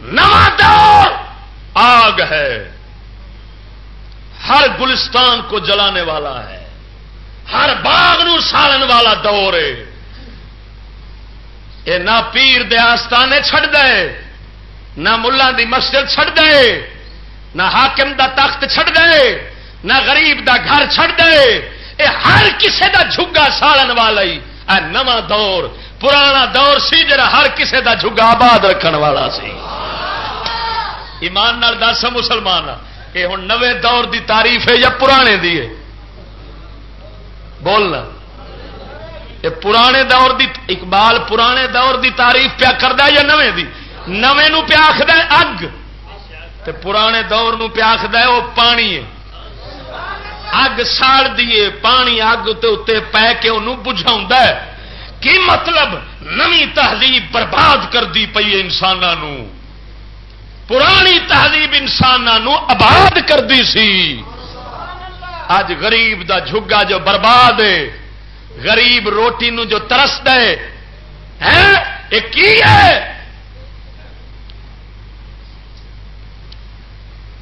نواں دور آگ ہے۔ ہر گلستان کو جلانے والا ہے۔ ہر باغ نو سالن والا دور ہے۔ یہ نہ پیر دے آستانے چھڑ دے، نہ ملان دی مسجد چھڑ دے، نہ حاکم دا تخت چھڑ دے، نہ غریب دا گھر چھڑ دے۔ اے ہر کسے دا جھگا سالن والا ہی اے نواں دور، پرانا دور سی جڑا ہر کسے دا جھگا آباد رکھن والا سی۔ ایمان نال دس، مسلمان یہ ہوں نوے دور دی تعریف ہے یا پرانے دی ہے؟ بولنا یہ پرانے دور دی اقبال پرانے دور دی تعریف پیا کرتا یا نویں دی؟ نویں نو پیا آخد اگ۔ تے پرانے دور نو پیا آخد وہ پانی ہے۔ اگ ساڑ دیے پانی اگ اتنے پی کے انہوں بجھا کی مطلب؟ نمی تہذیب برباد کر دی پی انسانوں پرانی تہذیب انسانوں آباد کر دی سی۔ اج غریب دا جھگا جو برباد ہے۔ غریب روٹی نو جو ترس دے یہ کی ہے؟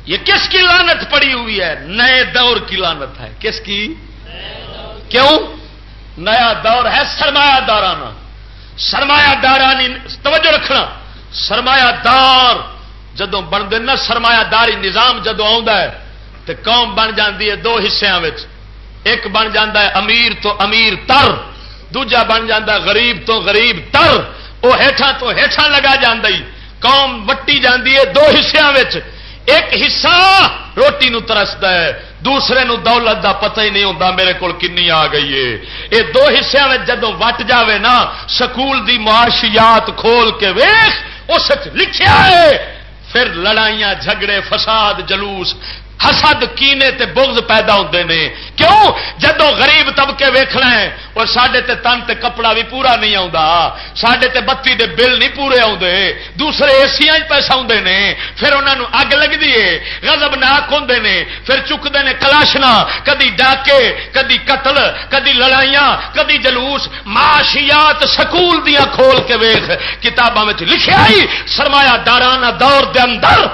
یہ کس کی لانت پڑی ہوئی ہے؟ نئے دور کی لانت ہے۔ کس کی؟ کیوں؟ نیا دور ہے سرمایہ دارانہ۔ سرمایہ دارانی، توجہ رکھنا۔ سرمایہ دار جدو بنتے نا، سرمایہ داری نظام جدو قوم بن جاتی ہے دو حصوں ایک بن جا امیر تو امیر تر، دوجا بن جا غریب تو غریب تر۔ وہ ہیٹھا تو ہیٹھا لگا قوم وٹی جاتی ہے دو حصوں ایک حصہ روٹی نو ترستا ہے، دوسرے نو دولت دا پتہ ہی نہیں ہوتا میرے کو کنی آ گئی ہے۔ یہ دو حصوں میں جدو وٹ جاوے نا، سکول دی معاشیات کھول کے ویخ اس لکھیا ہے، پھر لڑائیاں، جھگڑے، فساد، جلوس۔ حسد، کینے تے بغض پیدا ہوتے ہیں کیوں؟ جدو غریب طبقے ویخنا ہے، اور سڈے تے تن تے کپڑا بھی پورا نہیں آتا سڈے تے بتی دے بل نہیں پورے آتے دوسرے اے پیسہ آتے ہیں پھر انہوں اگ لگتی ہے گزب ناک ہوں نے، پھر چکتے ہیں کلاشنا، کدی ڈاکے، کدی قتل، کدی لڑائیاں، کدی جلوس، معاشیات سکول دیا کھول کے ویخ کتابوں لکھا ہی سرمایہ دارانہ دور دے اندر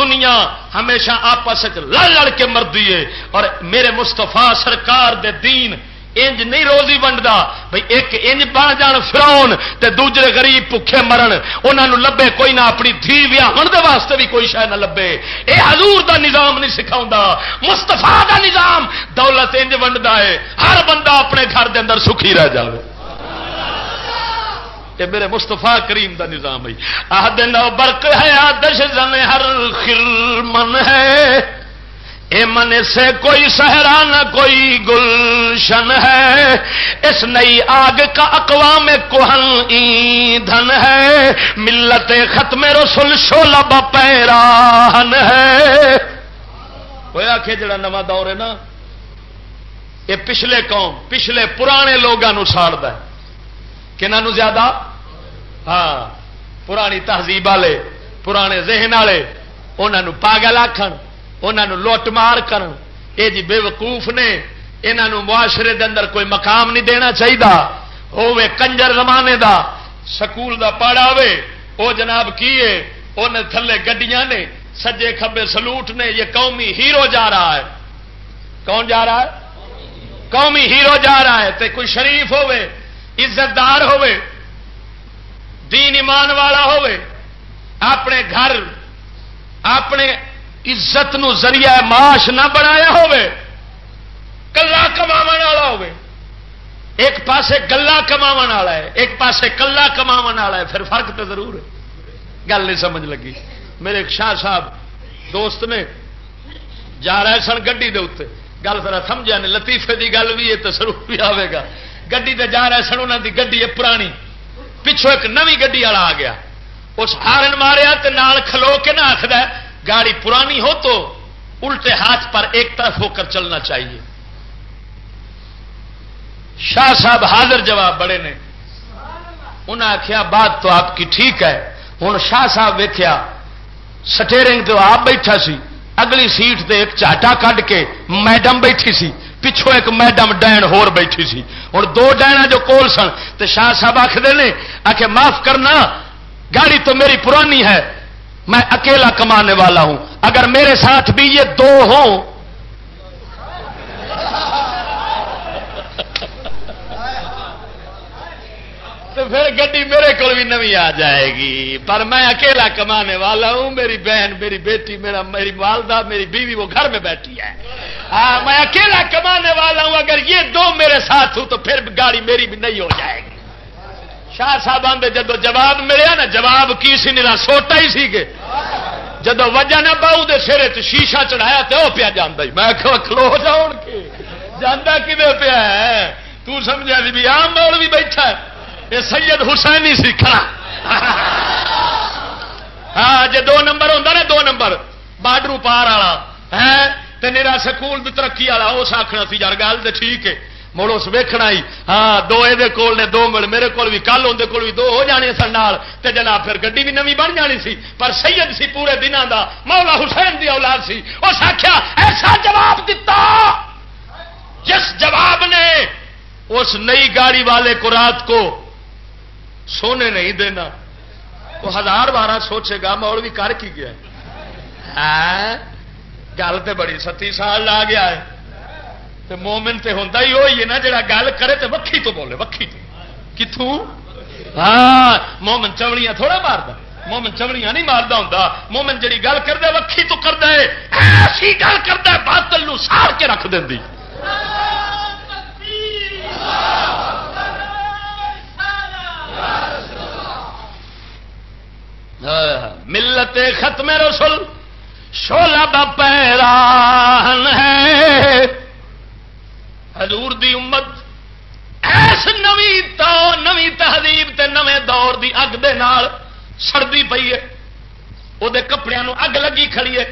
دنیا ہمیشہ آپس لڑ لڑ کے مردی ہے اور میرے مستفا سرکار دے دین انج نہیں روزی ونڈتا بھائی ایک انج بن جان فراؤن تے دوجے غریب بھوکھے مرن۔ انہوں لبے کوئی نہ اپنی دھی ویاہن دے واسطے بھی کوئی شاید نہ لبے۔ اے حضور دا نظام نہیں سکھاؤں مستفا دا نظام دولت انج ونڈتا ہے۔ ہر بندہ اپنے گھر دے اندر سکھی رہ جائے یہ میرے مستفا کریم دا نظام ہے۔ آد نو برق ہے آدش زن ہر خرمن ہے۔ اے من سے کوئی سہرا نہ کوئی گلشن ہے۔ اس نئی آگ کا اقوام کوہن ایندھن ہے۔ ملت ختم رسول شولا پیراہن ہے۔ وہ آخے جڑا نواں دور ہے نا یہ پچھلے قوم، پچھلے پرانے لوگوں ساڑتا ہے۔ کنہوں زیادہ ہاں پرانی تہذیب والے، پرانے ذہن والے انہوں پاگل آخر انہوں لوٹ مار کر یہ جی بے وقوف نے انہوں معاشرے دے اندر کوئی مقام نہیں دینا چاہیے ہوے کنجر زمانے دا سکول دا پاڑا ہوے او جناب کیے ان تھلے گڈیاں نے، سجے کھبے سلوٹ نے، یہ قومی ہیرو جا رہا ہے۔ کون جا رہا ہے؟ قومی ہیرو جا رہا ہے، تے کوئی شریف ہوے عزت دار ہوے دین ایمان والا ہوے اپنے گھر، اپنے عزت نو ذریعہ معاش نہ بنایا ہوے کلا کما والا ہوے ایک پاسے گلا کما والا ہے، ایک پاسے کلا کما والا ہے، پھر فرق تو ضرور ہے۔ گل نہیں سمجھ لگی۔ میرے ایک شاہ صاحب دوست نے جا رہے سن گی گل ذرا سمجھا نہیں، لطیفے کی گل بھی ہے تو ضرور بھی آئے گا۔ گی جا رہے سن انہوں کی گی ہے پرانی۔ پچھو ایک نوی گی والا آ گیا۔ اس ہارن ماریا نال کھلو کے نہ آخر گاڑی پرانی ہو تو الٹے ہاتھ پر ایک طرف ہو کر چلنا چاہیے۔ شاہ صاحب حاضر جواب بڑے نے۔ انہیں آخیا بات تو آپ کی ٹھیک ہے۔ ہوں شاہ صاحب ویخیا سٹیرنگ تو آپ بیٹھا سی، اگلی سیٹ تے ایک چاٹا کھ کے میڈم بیٹھی سی۔ پچھوں ایک میڈم ڈین ہور بیٹھی سی۔ ہوں دو ڈینا جو کول سن تو شاہ صاحب آخر نے آ کے معاف کرنا، گاڑی تو میری پرانی ہے، میں اکیلا کمانے والا ہوں۔ اگر میرے ساتھ بھی یہ دو ہوں تو پھر گڈی میرے کو بھی نوی آ جائے گی۔ پر میں اکیلا کمانے والا ہوں، میری بہن، میری بیٹی، میرا میری والدہ، میری بیوی، وہ گھر میں بیٹھی ہے۔ میں اکیلا کمانے والا ہوں، اگر یہ دو میرے ساتھ ہوں تو پھر گاڑی میری بھی نہیں ہو جائے گی۔ شاہ صاحب آدھے جدو جواب ملیا نا، جواب کی سی نیلا سوٹا ہی سی گے۔ جدو وجہ نہ بہو دے سرے تو شیشہ چڑھایا تو وہ پیا جانا میں کھلو جاؤ کے جانا کھے پیا ہے؟ تو سمجھا بھی آم مول بھی بیٹھا ہے۔ یہ سید حسین ہی سیکھنا ہاں جی دو نمبر ہوں نا، دو نمبر۔ بارڈر پار والا۔ ہاں، ہے میرا سکول ترقی والا اس آخنا سی، یار گل تو ٹھیک ہے۔ مڑ اس ویکنا ہی۔ ہاں دو یہ کول نے، دو مل میرے کو بھی کل اندر کول بھی دو ہو جانے سن تے جناب پھر گڈی بھی نوی بن جانی سی۔ پر سید سی پورے دنوں دا۔ مولا حسین دی اولاد سی۔ اس آخیا ایسا جواب دیتا جس جواب نے اس نئی گاڑی والے کو رات کو سونے نہیں دینا۔ وہ ہزار بارہ سوچے گا مول بھی کر کی گیا۔ ہاں، گل تو بڑی ستی سال لا گیا ہے۔ تو مومن تے ہوتا ہی وہی ہے نا جا گل کرے تو وکھی تو بولے، وکھی تو۔ کتوں ہاں مومن چوڑیاں تھوڑا مارتا مومن چوڑیاں نہیں مارتا ہوں مومن جی گل کرتا وکھی تو کرتا ہے۔ ایسی گل کرتا ہے، باطل سار کے رکھ دیں ملت ختم رسول شولا با پیران ہے۔ حضور دی امت ایس نوی تو نوی تہذیب تے نویں دور دی اگ دے نال سردی پئی ہے۔ وہ کپڑے اگ لگی کھڑی ہے۔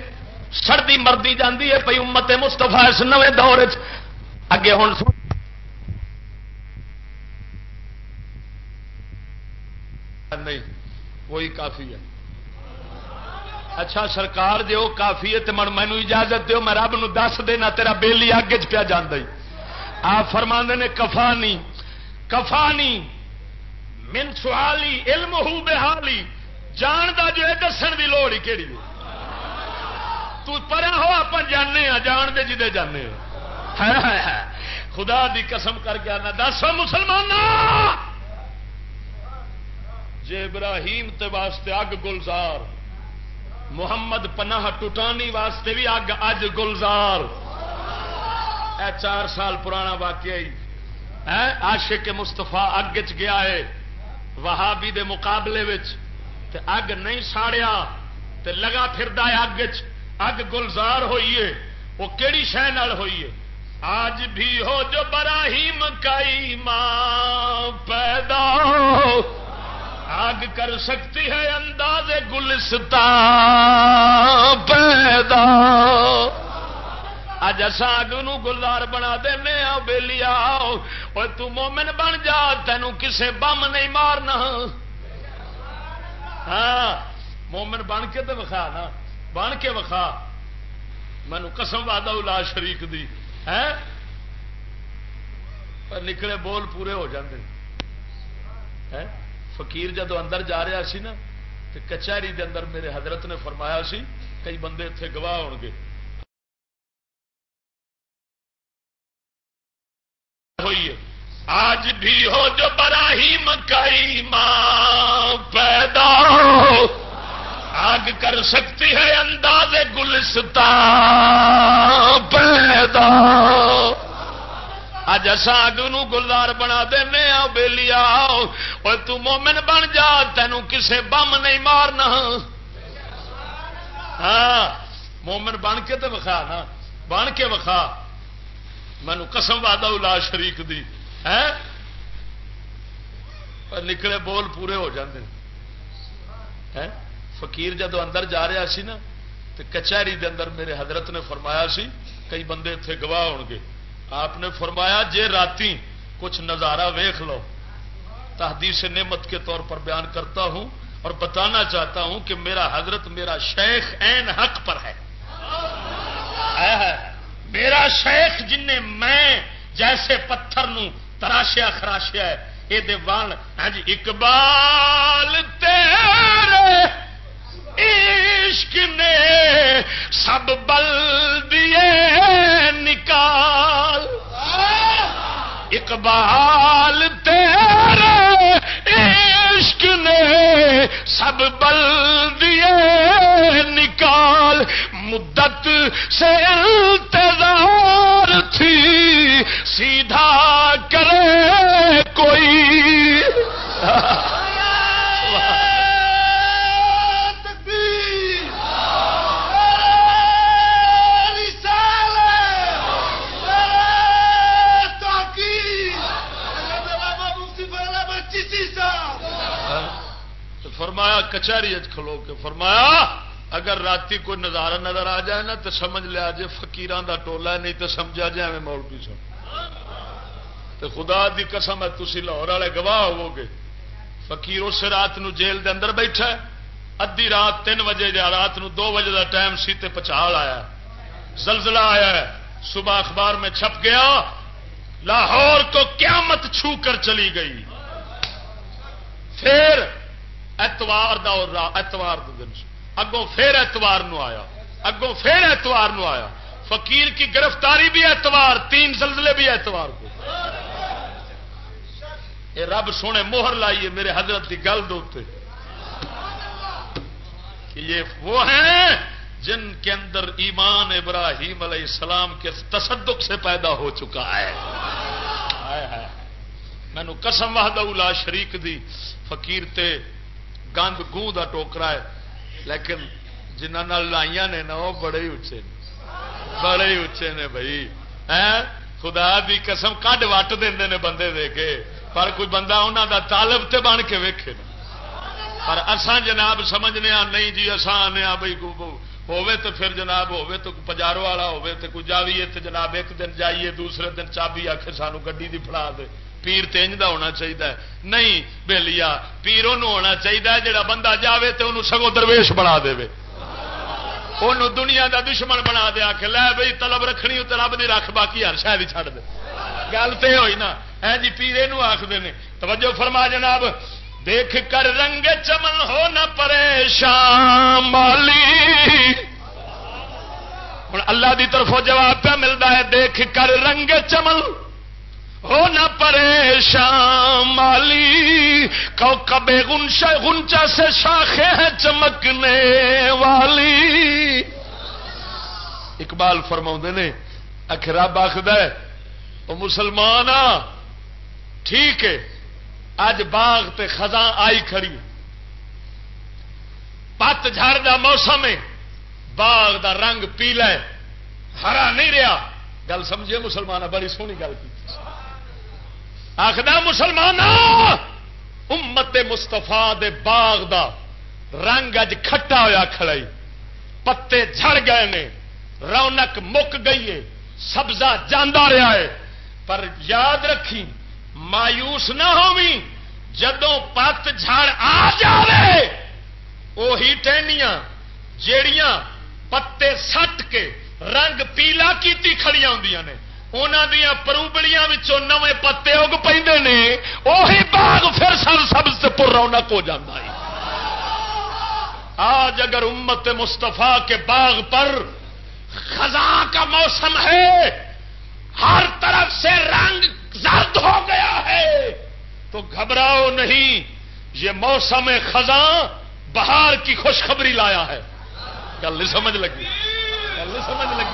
سردی مردی جاندی ہے پئی امت مستفا اس نویں دور اگے ہوں نہیں۔ وہی کافی ہے۔ اچھا سرکار جو کافی ہے تو من مینو اجازت دیو، میں رب نو دس دینا، تیرا بےلی اگ چ پیا جانا آپ فرما نے کفانی کفانی من سوالی، علم ہو بحالی۔ جان دا جو ہے، دسن کی لوڑ ہی کہڑی تو پرا ہو آپ جانے ہاں جان دے جدے جانے ہاں۔ خدا دی قسم کر کے آنا، دس مسلمان جے ابراہیم تے واسطے اگ گلزار، محمد پناہ ٹوٹانی واسطے بھی اگ اج گلزار۔ اے چار سال پرانا واقعہ ہی۔ آشے کے مستفا اگ چ گیا ہے، وہابی دے مقابلے تے اگ نہیں ساڑیا، تے لگا پھر اگ اگ گلزار ہوئی ہے، وہ کہڑی شہ ہوئی ہے؟ آج بھی ہو جو براہیم کئی ماں پیدا آگ کر سکتی ہے انداز گلستا پیدا۔ اج اصا اگ گلدار بنا دینا بہلی آؤ۔ مومن بن جا، تینوں کسے بم نہیں مارنا۔ ہاں مومن بن کے تو وکھا نا۔ بن کے وکھا۔ مینو قسم وادا لا شریک دی۔ ہے پر نکلے بول پورے ہو جاندے۔ ہیں؟ فقیر جدو اندر جا رہا سی نا تو کچہری دے اندر میرے حضرت نے فرمایا سی، کئی بندے اتنے گواہ ہو گے۔ ہوئی آج بھی ہو جو براہیم کئی ماں پیدا آگ کر سکتی ہے انداز گلستا پیدا اج اصا اگ گلدار بنا دینا بہلی آؤ۔ مومن بن جا، تینوں کسے بم نہیں مارنا۔ ہاں مومن بن کے تو وکھا نا۔ بن کے وکھا۔ مینو قسم وادا لا شریک دی۔ ہاں؟ ہے نکلے بول پورے ہو جاندے۔ ہاں؟ فقیر جدو اندر جا رہا سی نا تو کچہری دے اندر میرے حضرت نے فرمایا سی، کئی بندے اتنے گواہ ہو گے آپ نے فرمایا جے راتی کچھ نظارہ ویخ لو۔ تحدیث نعمت کے طور پر بیان کرتا ہوں اور بتانا چاہتا ہوں کہ میرا حضرت میرا شیخ این حق پر ہے۔ میرا شیخ جن نے میں جیسے پتھر نو تراشیا خراشیا ہے یہ وان ہاں جی، اقبال تیرے عشق نے سب بل دیے نکال۔ اقبال تیرے عشق نے سب بل دیے نکال۔ مدت سے انتظار تھی، سیدھا کرے کوئی۔ فرمایا کچہری کھلو کے۔ فرمایا، اگر رات کوئی نظارہ نظر آ جائے نا تو سمجھ لیا جی فکیران کا ٹولا نہیں تو سمجھا جائے میں مولوی سن تو خدا دی قسم ہے تھی لاہور والے گواہ ہو گے فکیر اس رات نو جیل دے اندر بیٹھا ادی رات تین بجے یا رات نو دو بجے دا ٹائم سی تے پچھال آیا زلزلہ آیا ہے۔ صبح اخبار میں چھپ گیا، لاہور کو قیامت چھو کر چلی گئی۔ پھر اتوار دا اور اتوار دن اگوں پھر اتوار نو آیا۔ اگوں پھر اتوار نو آیا۔ فقیر کی گرفتاری بھی اتوار، تین زلزلے بھی اتوار کو۔ یہ رب سونے موہر لائیے میرے حضرت کی گل دے کہ یہ وہ ہیں جن کے اندر ایمان ابراہیم علیہ السلام کے تصدق سے پیدا ہو چکا ہے۔ مینو قسم وحدہ شریک دی۔ فقیر تے گند گوں کا ٹوکرا ہے۔ لیکن جنہ لائیا نے نا، وہ بڑے ہی اچے بڑے ہی اچے نے بھائی۔ خدا دی قسم، کڈ وٹ دے بندے دے کے؟ پر کوئی بندہ انہوں دا طالب تے بن کے ویکھے پر اسان جناب سمجھنے نہیں جی اسان آنے بھائی ہوے تو پھر جناب ہوے تو پجارو والا ہوے تو کوئی جاویے تو جناب ایک دن جائیے، دوسرے دن چابی آخر سانو گڈی دی فڑا دے۔ پیر تینج دا ہونا چاہیے نہیں بہلیا پیر ہونا چاہیے جڑا بندہ جاوے تو انہوں سگو درویش بنا دے انہوں دنیا دا دشمن بنا دیا کہ لے بھائی طلب رکھنی تو رب دی رکھ، باقی ہر شاید چھڑ دے۔ گل تو ہوئی نا۔ ہے جی پیرے آخر نے۔ توجہ فرما جناب۔ دیکھ کر رنگ چمن ہو نہ پریشان، مالی۔ ہوں اللہ دی طرفوں جواب پہ ملتا ہے۔ دیکھ کر رنگ چمن ہو نہ پریشان مالی کو کبے گنشا گنچا سے شاخے ہیں چمکنے والی۔ اقبال فرما نے اخراب آخد وہ مسلمان ٹھیک ہے اج باغ تے خزاں آئی کھڑی۔ پت جھڑ دا موسم ہے، باغ دا رنگ پیلا ہرا نہیں رہا۔ گل سمجھے مسلمان بڑی سونی گل کی۔ آخر مسلمان امت مستفا دے باغ دا رنگ اج کھٹا ہوا کھڑائی۔ پتے جھڑ گئے نے، رونق مک گئی ہے، سبزہ جانا رہا ہے۔ پر یاد رکھی، مایوس نہ ہووی جدو پت جھڑ آ جائے وہی ٹہنیاں جیڑیاں پتے سٹ کے رنگ پیلا کیتی کھڑیاں ہوں نے۔ دیا پروبڑیاں نویں پتے اگ پہ وہی باغ پھر سر سب سے پر رونق ہو جاتا ہے آج اگر امت مستفا کے باغ پر خزاں کا موسم ہے ہر طرف سے رنگ زرد ہو گیا ہے، تو گھبراؤ نہیں، یہ موسم خزاں بہار کی خوشخبری لایا ہے۔ گل نہیں سمجھ لگی۔ گل نہیں سمجھ لگی۔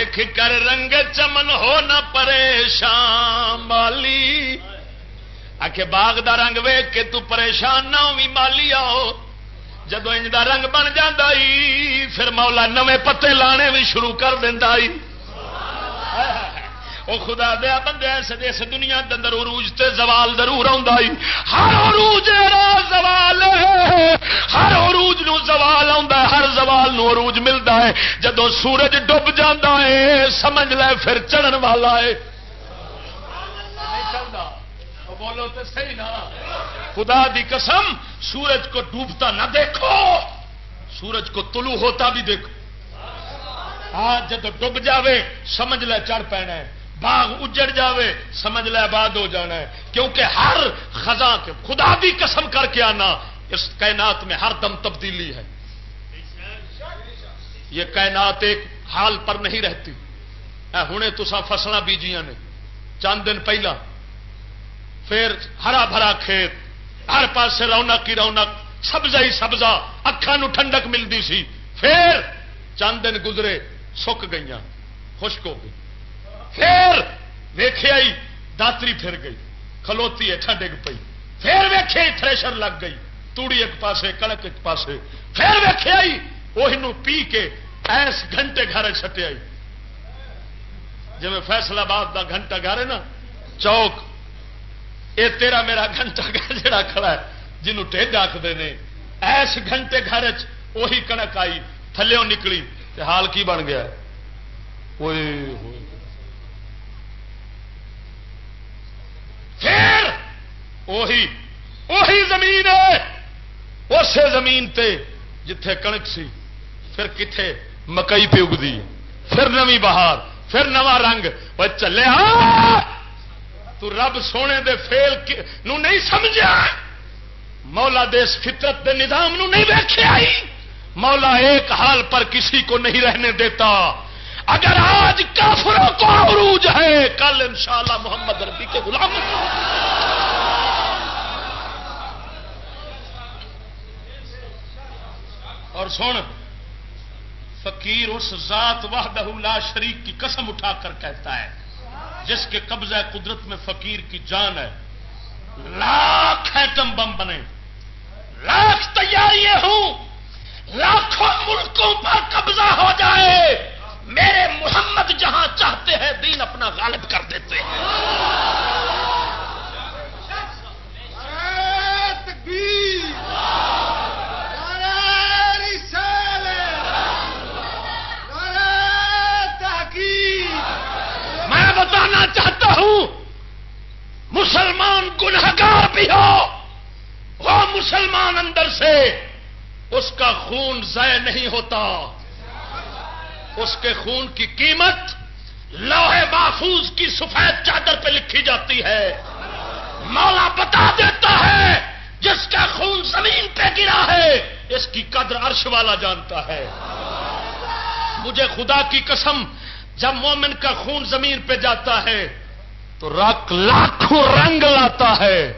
دیکھ کر رنگ چمن ہو نہ پریشان مالی آ کے باغ دا رنگ ویگ کے تو پریشان نہ ہوئی مالی، آؤ۔ جدو انج دا رنگ بن جا پھر مولا نویں پتے لانے بھی شروع کر دینا وہ خدا دیا بندے اس دنیا کے اندر عروج تے زوال ضرور آئی ہر عروج زوال ہر عروج نو زوال آ ہر زوال نو عروج ملتا ہے۔ جدو سورج ڈب جا ہے، سمجھ لے پھر چڑھن والا ہے۔ بولو تو صحیح نا۔ خدا دی قسم، سورج کو ڈوبتا نہ دیکھو۔ سورج کو طلوع ہوتا بھی دیکھو۔ ہاں جب ڈب جاوے، سمجھ لے چڑھ پینا ہے۔ باغ اجڑ جاوے، سمجھ لے آباد ہو جانا ہے۔ کیونکہ ہر خزاں کے خدا بھی قسم کر کے آنا، اس کائنات میں ہر دم تبدیلی ہے۔ یہ کائنات ایک حال پر نہیں رہتی۔ ہوں تسا فصل بیجیاں نے۔ چند دن پہلا پھر ہرا بھرا کھیت۔ ہر پاس رونق کی رونق۔ سبزا ہی سبزا اکھان ٹھنڈک ملتی سی۔ پھر چند دن گزرے، سک گئی خشک ہو گئی پھر ویخیا داتری پھر گئی، کھلوتی ہے ڈگ پی پھر ویخیا تھریشر لگ گئی، توڑی ایک پاسے، کڑک ایک پاسے۔ پھر ویخیا وہ پی کے ایس گھنٹے گھر چھٹے آئی۔ جی فیصلہ باد کا گھنٹہ گھر ہے نا، چوک یہ تیرا میرا گھنٹہ گھر جڑا کھڑا ہے جنوب ٹھڈ آخر نے، ایس گھنٹے گھر چی کنک آئی تھلوں نکلی حال کی بن گیا؟ پھر وہی وہی زمین ہے۔ اسی زمین تے جتھے کنک سی، پھر کتنے مکئی پہ اگتی پھر نوی بہار، پھر نواں رنگ۔ وہ چلے تو رب سونے دے فیل نو نہیں سمجھا۔ مولا دیس فطرت دے نظام نو نہیں ویخیا مولا ایک حال پر کسی کو نہیں رہنے دیتا۔ اگر آج کافروں کو عروج ہے، کل انشاءاللہ محمد ربی کے غلام اور سن، فقیر اس ذات وحدہ لا شریک کی قسم اٹھا کر کہتا ہے، جس کے قبضہ قدرت میں فقیر کی جان ہے۔ لاکھ ایٹم بم بنے۔ لاکھ تیاریاں ہوں۔ لاکھوں ملکوں پر قبضہ ہو جائے۔ میرے محمد جہاں چاہتے ہیں دین اپنا غالب کر دیتے ہیں۔ میں بتانا چاہتا ہوں، مسلمان گنہگار بھی ہو، وہ مسلمان اندر سے اس کا خون ضائع نہیں ہوتا۔ اس کے خون کی قیمت لوہے محفوظ کی سفید چادر پہ لکھی جاتی ہے۔ مولا بتا دیتا ہے جس کا خون زمین پہ گرا ہے، اس کی قدر عرش والا جانتا ہے۔ مجھے خدا کی قسم، جب مومن کا خون زمین پہ جاتا ہے، تو رکھ لاکھوں رنگ لاتا ہے۔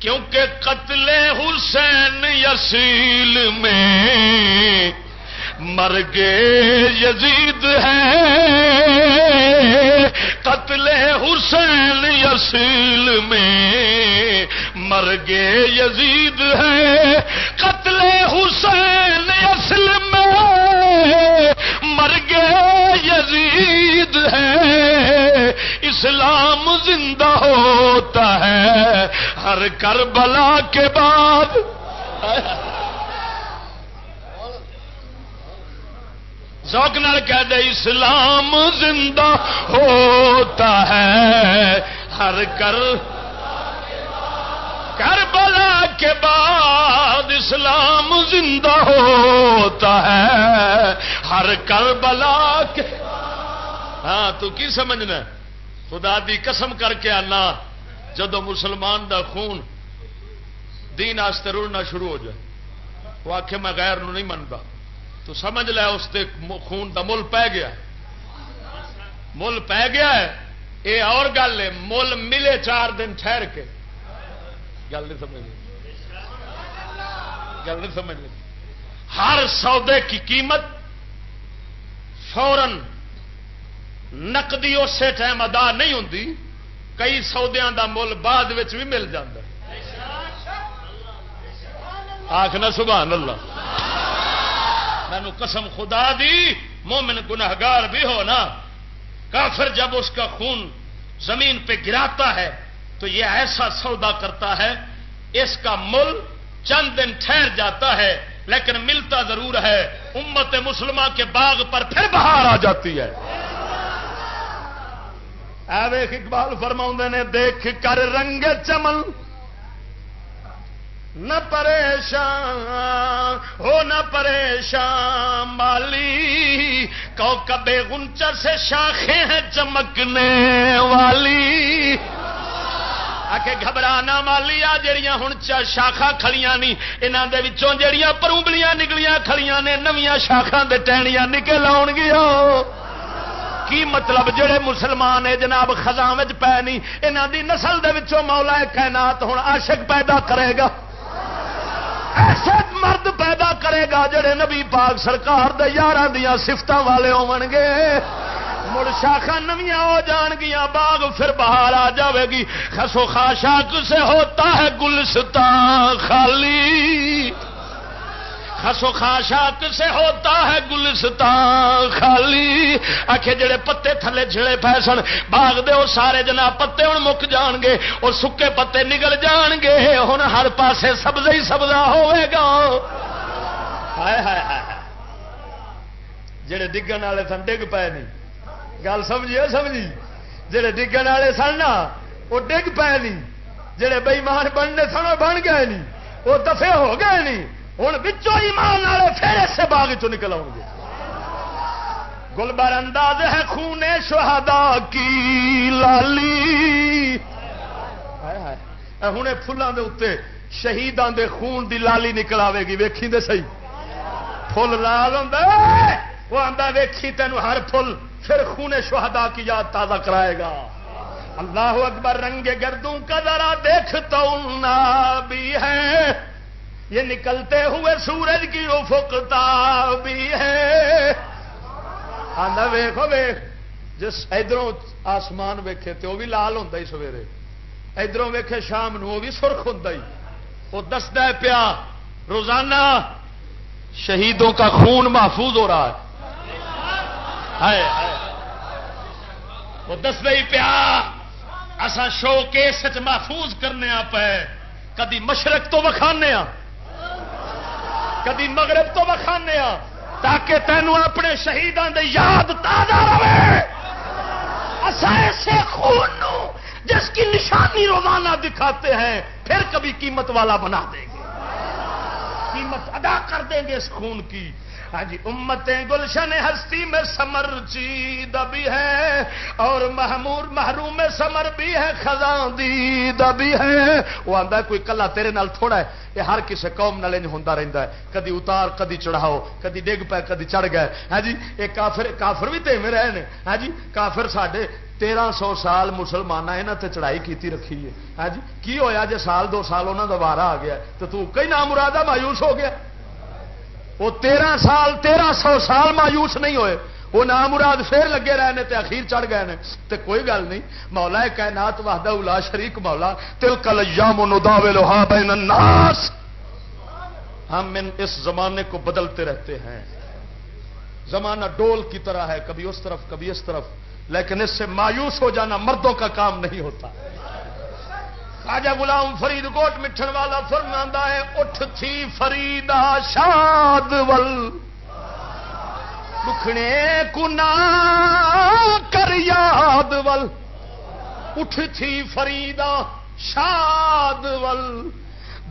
کیونکہ قتل حسین یسیل میں مر گئے یزید ہے قتل حسین یسیل میں مر گئے یزید ہے قتل حسین یسل میں مر گئے یزید ہے اسلام زندہ ہوتا ہے۔ ہر کربلا کے بعد۔ ذوق نال کہہ دے، اسلام زندہ ہوتا ہے۔ ہر کر کربلا کے بعد اسلام زندہ ہوتا ہے۔ ہر کربلا کے ہاں تو کی سمجھنا خدا دی قسم کر کے آنا۔ جدو مسلمان دا خون دین آستے رڑنا شروع ہو جائے، وہ آخ میں غیر نو نہیں منتا۔ تو سمجھ لے اس دے خون دا مل پی گیا۔ مل پی گیا ہے۔ یہ اور گل ہے، مل ملے چار دن ٹھہر کے۔ گل نہیں سمجھ گل نہیں سمجھ ہر سودے کی قیمت فورن نقدی، اسی ٹائم ادا نہیں ہوتی کئی سودیا کا مل بعد بھی مل جاتا آخنا سبحان اللہ۔ مینو قسم خدا دی، مومن گناہگار بھی ہو نا۔ کافر جب اس کا خون زمین پہ گراتا ہے، تو یہ ایسا سودا کرتا ہے، اس کا مل چند دن ٹھہر جاتا ہے، لیکن ملتا ضرور ہے۔ امت مسلمہ کے باغ پر پھر باہر آ جاتی ہے۔ اقبال فرما نے، دیکھ کر رنگ چمن نہ پریشان، ہو نہ پریشان، مالی کو کبے گنچر سے شاخیں ہیں چمکنے والی۔ آ کے گھبرانا مالی، آ جڑیاں ہوں شاخا کھڑیاں نہیں یہاں جڑیاں پروبلیاں نکلیاں کھڑیاں نے، نویاں شاخا دے ٹہنیاں نکل آن گیا کی مطلب جڑے مسلمان ہے جناب خزاں پے نہیں؟ یہاں دی نسل دے وچوں مولا کائنات ہوں عاشق پیدا کرے گا۔ ایسے مرد پیدا کرے گا جڑے نبی پاک سرکار دے یار دیا سفت والے ہو گے مڑ شاخا نمیا ہو جان گیا باغ پھر باہر آ جائے گی۔ خسو خاشاک سے ہوتا ہے گلستان خالی۔ خسو خاشاک سے ہوتا ہے گلستان خالی۔ آخے جڑے پتے تھلے جڑے پے سن۔ باغ دے وہ سارے جناب پتے ہوں مک جان گے۔ اور سکے پتے نگل جان گے۔ ہوں ہر پاسے سبزہ ہی سبزہ ہوئے گا۔ جڑے ڈگن والے سن ڈگ پے نہیں گل سمجھی سمجھی۔ جڑے ڈگن والے سن نا وہ ڈگ پے نہیں جڑے بئیمان بننے سن بن گئے نہیں وہ دفے ہو گئے نہیں ہوں بچوں ایمان والے پھر اسے باغ چ نکل آؤ گے۔ گلبر انداز ہے خون شہدا کی لالی۔ ہوں فلان دے اتنے شہیدان دے خون دی لالی نکل آئے گی ویکھی دے سی فل لال ہوں وہ آتا ویکھی تینوں ہر فل پھر خون شہدا کی یاد تازہ کرائے گا۔ اللہ اکبر رنگ گردوں کا ذرا دیکھتا بھی ہے۔ یہ نکلتے ہوئے سورج کی افقتا بھی ہے۔ آدھا ویخو ویخ جس ادھر آسمان ویکھے تو وہ بھی لال ہوں سویرے۔ ادھر ویکھے شام نو وہ بھی سرخ ہوں وہ دستا پیا، روزانہ شہیدوں کا خون محفوظ ہو رہا ہے۔ وہ دس دے پیا اصا شو کیس محفوظ کرنے پہ کدی مشرق تو وکھانے کدی مغرب تو وکھانے تاکہ تینوں اپنے شہیدان دے یاد تازہ رہے۔ ایسے خون نو جس کی نشانی روزانہ دکھاتے ہیں، پھر کبھی قیمت والا بنا دیں گے۔ قیمت ادا کر دیں گے اس خون کی۔ ہاں جی امتیں گلشن ہستی میں سمر چید بھی ہے اور محمور محروم میں سمر بھی ہے خزاں دید بھی ہے۔ وہ آتا کوئی کلا تیرے نال تھوڑا ہے، یہ ہر کسی قوم نال ہوتا رہتا ہے۔ کدی اتار، کدی چڑھاؤ، کدی ڈگ پے، کدی چڑھ گئے۔ ہاں جی یہ کافر کافر بھی تیمے رہے ہیں ہاں جی کافر ساڈے تیرہ سو سال مسلمان یہاں تے چڑھائی کیتی رکھی ہے۔ ہاں جی کی ہویا جے سال، دو سال انہوں کا وارا آ گیا تو تو کئی نام مرادہ مایوس ہو گیا۔ وہ تیرہ سال، تیرہ سو سال مایوس نہیں ہوئے۔ وہ نام مراد پھر لگے رہے تے اخیر چڑھ گئے ہیں تے کوئی گل نہیں۔ مولا کائنات وحدہ الا شریک مولا تل کل نداولها بین الناس۔ ہم اس زمانے کو بدلتے رہتے ہیں۔ زمانہ ڈول کی طرح ہے، کبھی اس طرف، کبھی اس طرف۔ لیکن اس سے مایوس ہو جانا مردوں کا کام نہیں ہوتا۔ خاجا غلام فرید کوٹ مٹھن والا فرما ہے، اٹھ تھی فریدا شاد ول۔ دکھنے کنا کر یاد ول۔ اٹھ تھی فریدا شاد ول۔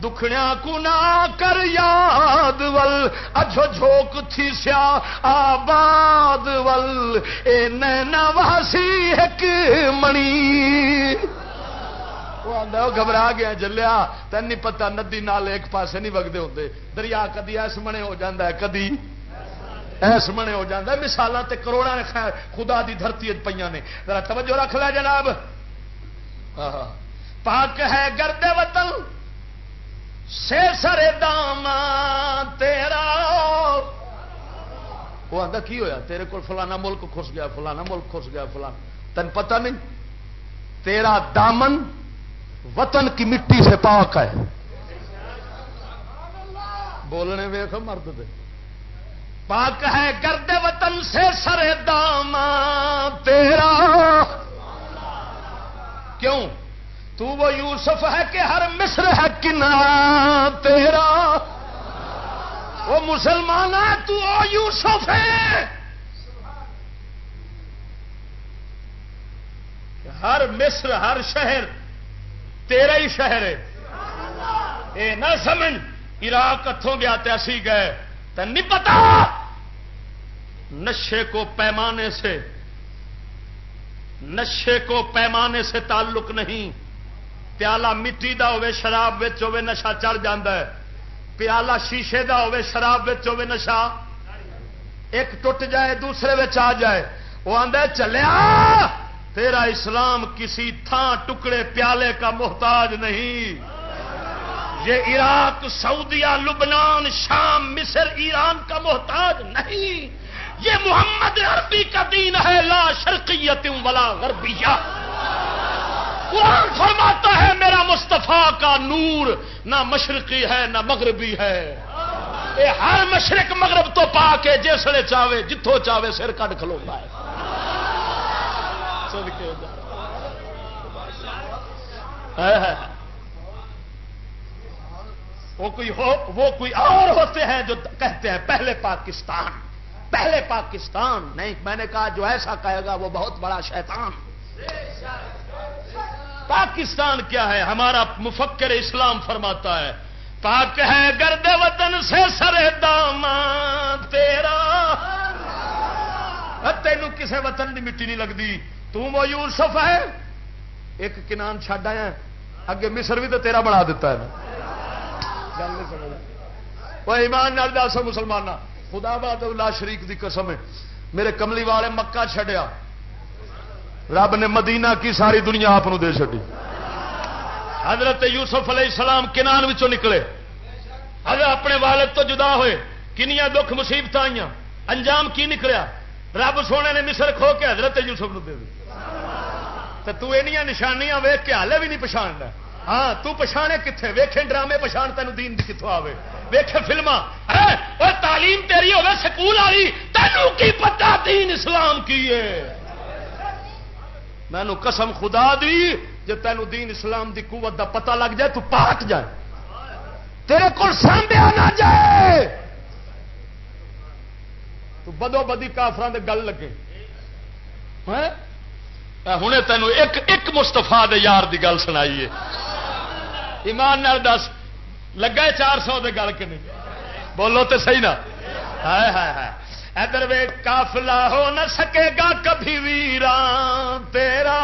دکھڑیا کنا کر یاد ول۔ اجو جھوک تھی سیا آباد ول۔ اے نینا واسی ایک منی۔ وہ گھبرا گیا، جلیا۔ تین نہیں پتا، ندی نال ایک پاسے نہیں وگتے ہوتے دریا کدی ایس منے ہو جاتا ہے، کدی ایس منے ہو جاتا ہے۔ مثال تے کروڑا خدا دی دھرتی پہ نے۔ ذرا توجہ رکھ لیا جناب۔ ہاں، ہاں۔ پاک ہے گرد وطن سے سر دام تیرا۔ وہ آتا کی ہویا؟ تیرے کو فلانا ملک خس گیا، فلانا ملک خس گیا، فلانا۔ تین پتہ نہیں؟ تیرا دامن وطن کی مٹی سے پاک ہے۔ بولنے ویخ مرد دے۔ پاک ہے گرد وطن سے سر دام تیرا۔ کیوں؟ تو وہ یوسف ہے کہ ہر مصر ہے کنا تیرا۔ وہ مسلمان ہے، تو وہ یوسف ہے۔ ہر مصر، ہر شہر تیرا ہی شہر ہے۔ اے نہ سمجھ، عراق اتوں گیا اسی گئے۔ تو نہیں پتا؟ نشے کو پیمانے سے، نشے کو پیمانے سے تعلق نہیں۔ پیالہ مٹی دا ہوے شراب ہوے نشا چڑھ جاندہ ہے۔ پیالہ شیشے دا ہوے شراب ہوے نشا ایک ٹوٹ جائے، دوسرے آ جائے۔ وہ آدھا چلیا تیرا اسلام کسی تھان ٹکڑے پیالے کا محتاج نہیں۔ یہ عراق، سعودیہ، لبنان، شام، مصر، ایران کا محتاج نہیں۔ یہ محمد عربی کا دین ہے، لا شرقیت ولا غربیہ۔ قرآن فرماتا ہے، میرا مستفا کا نور نہ مشرقی ہے، نہ مغربی ہے۔ اے ہر مشرق مغرب تو پا کے جسے چاہے جتوں چاہے، سر کٹ کھلو ہے۔ وہ کوئی ہو، وہ کوئی اور ہوتے ہیں جو کہتے ہیں، پہلے پاکستان پہلے پاکستان۔ نہیں، میں نے کہا جو ایسا کہے گا وہ بہت بڑا شیطان۔ پاکستان کیا ہے؟ ہمارا مفکر اسلام فرماتا ہے، پاک ہے گرد وطن سے سر دام تیرا۔ تینوں کسے وطن کی مٹی نہیں لگتی۔ تم وہ یوسف ہے؟ ایک کنان چڈ آیا اگے مصر بھی تو تیرا بنا دیتا ہے گل نہیں سمجھ وہ ایمان نال دس مسلمان خدا باد اللہ شریف دی قسم ہے۔ میرے کملی والے مکہ چھڈیا۔ رب نے مدینہ کی ساری دنیا آپ دے چی حضرت یوسف علیہ السلام کنان وچوں نکلے۔ حضرت اپنے والد تو جدا ہوئے۔ کنیا دکھ مصیبت آئی انجام کی نکلیا؟ رب سونے نے مصر کھو کے حضرت یوسف نو دے دی۔ تو نشانیاں ویخ کے ہالے بھی نہیں پچھاڑنا ہاں تو پچھانے کتنے ویکھے ڈرامے پچھان تین دین دی کتوں آئے ویکھے فلما اور تعلیم تیری ہوگی سکول والی تینوں کی پتا دین اسلام کی ہے؟ مینو قسم خدا دی جی تینوں دین اسلام دی قوت دا پتہ لگ جائے تو پاک جائے۔ تیرے کو سامیا نہ جائے۔ تو بدو بدی کافران دے گل لگے۔ ہوں تینوں ایک ایک مستفا دے یار دی گل سنائیے ایمان نال دس لگا چار سو دے گل کے نہیں؟ بولو تو صحیح نا۔ ادھر وے کافلا ہو نہ سکے گا کبھی ویران تیرا۔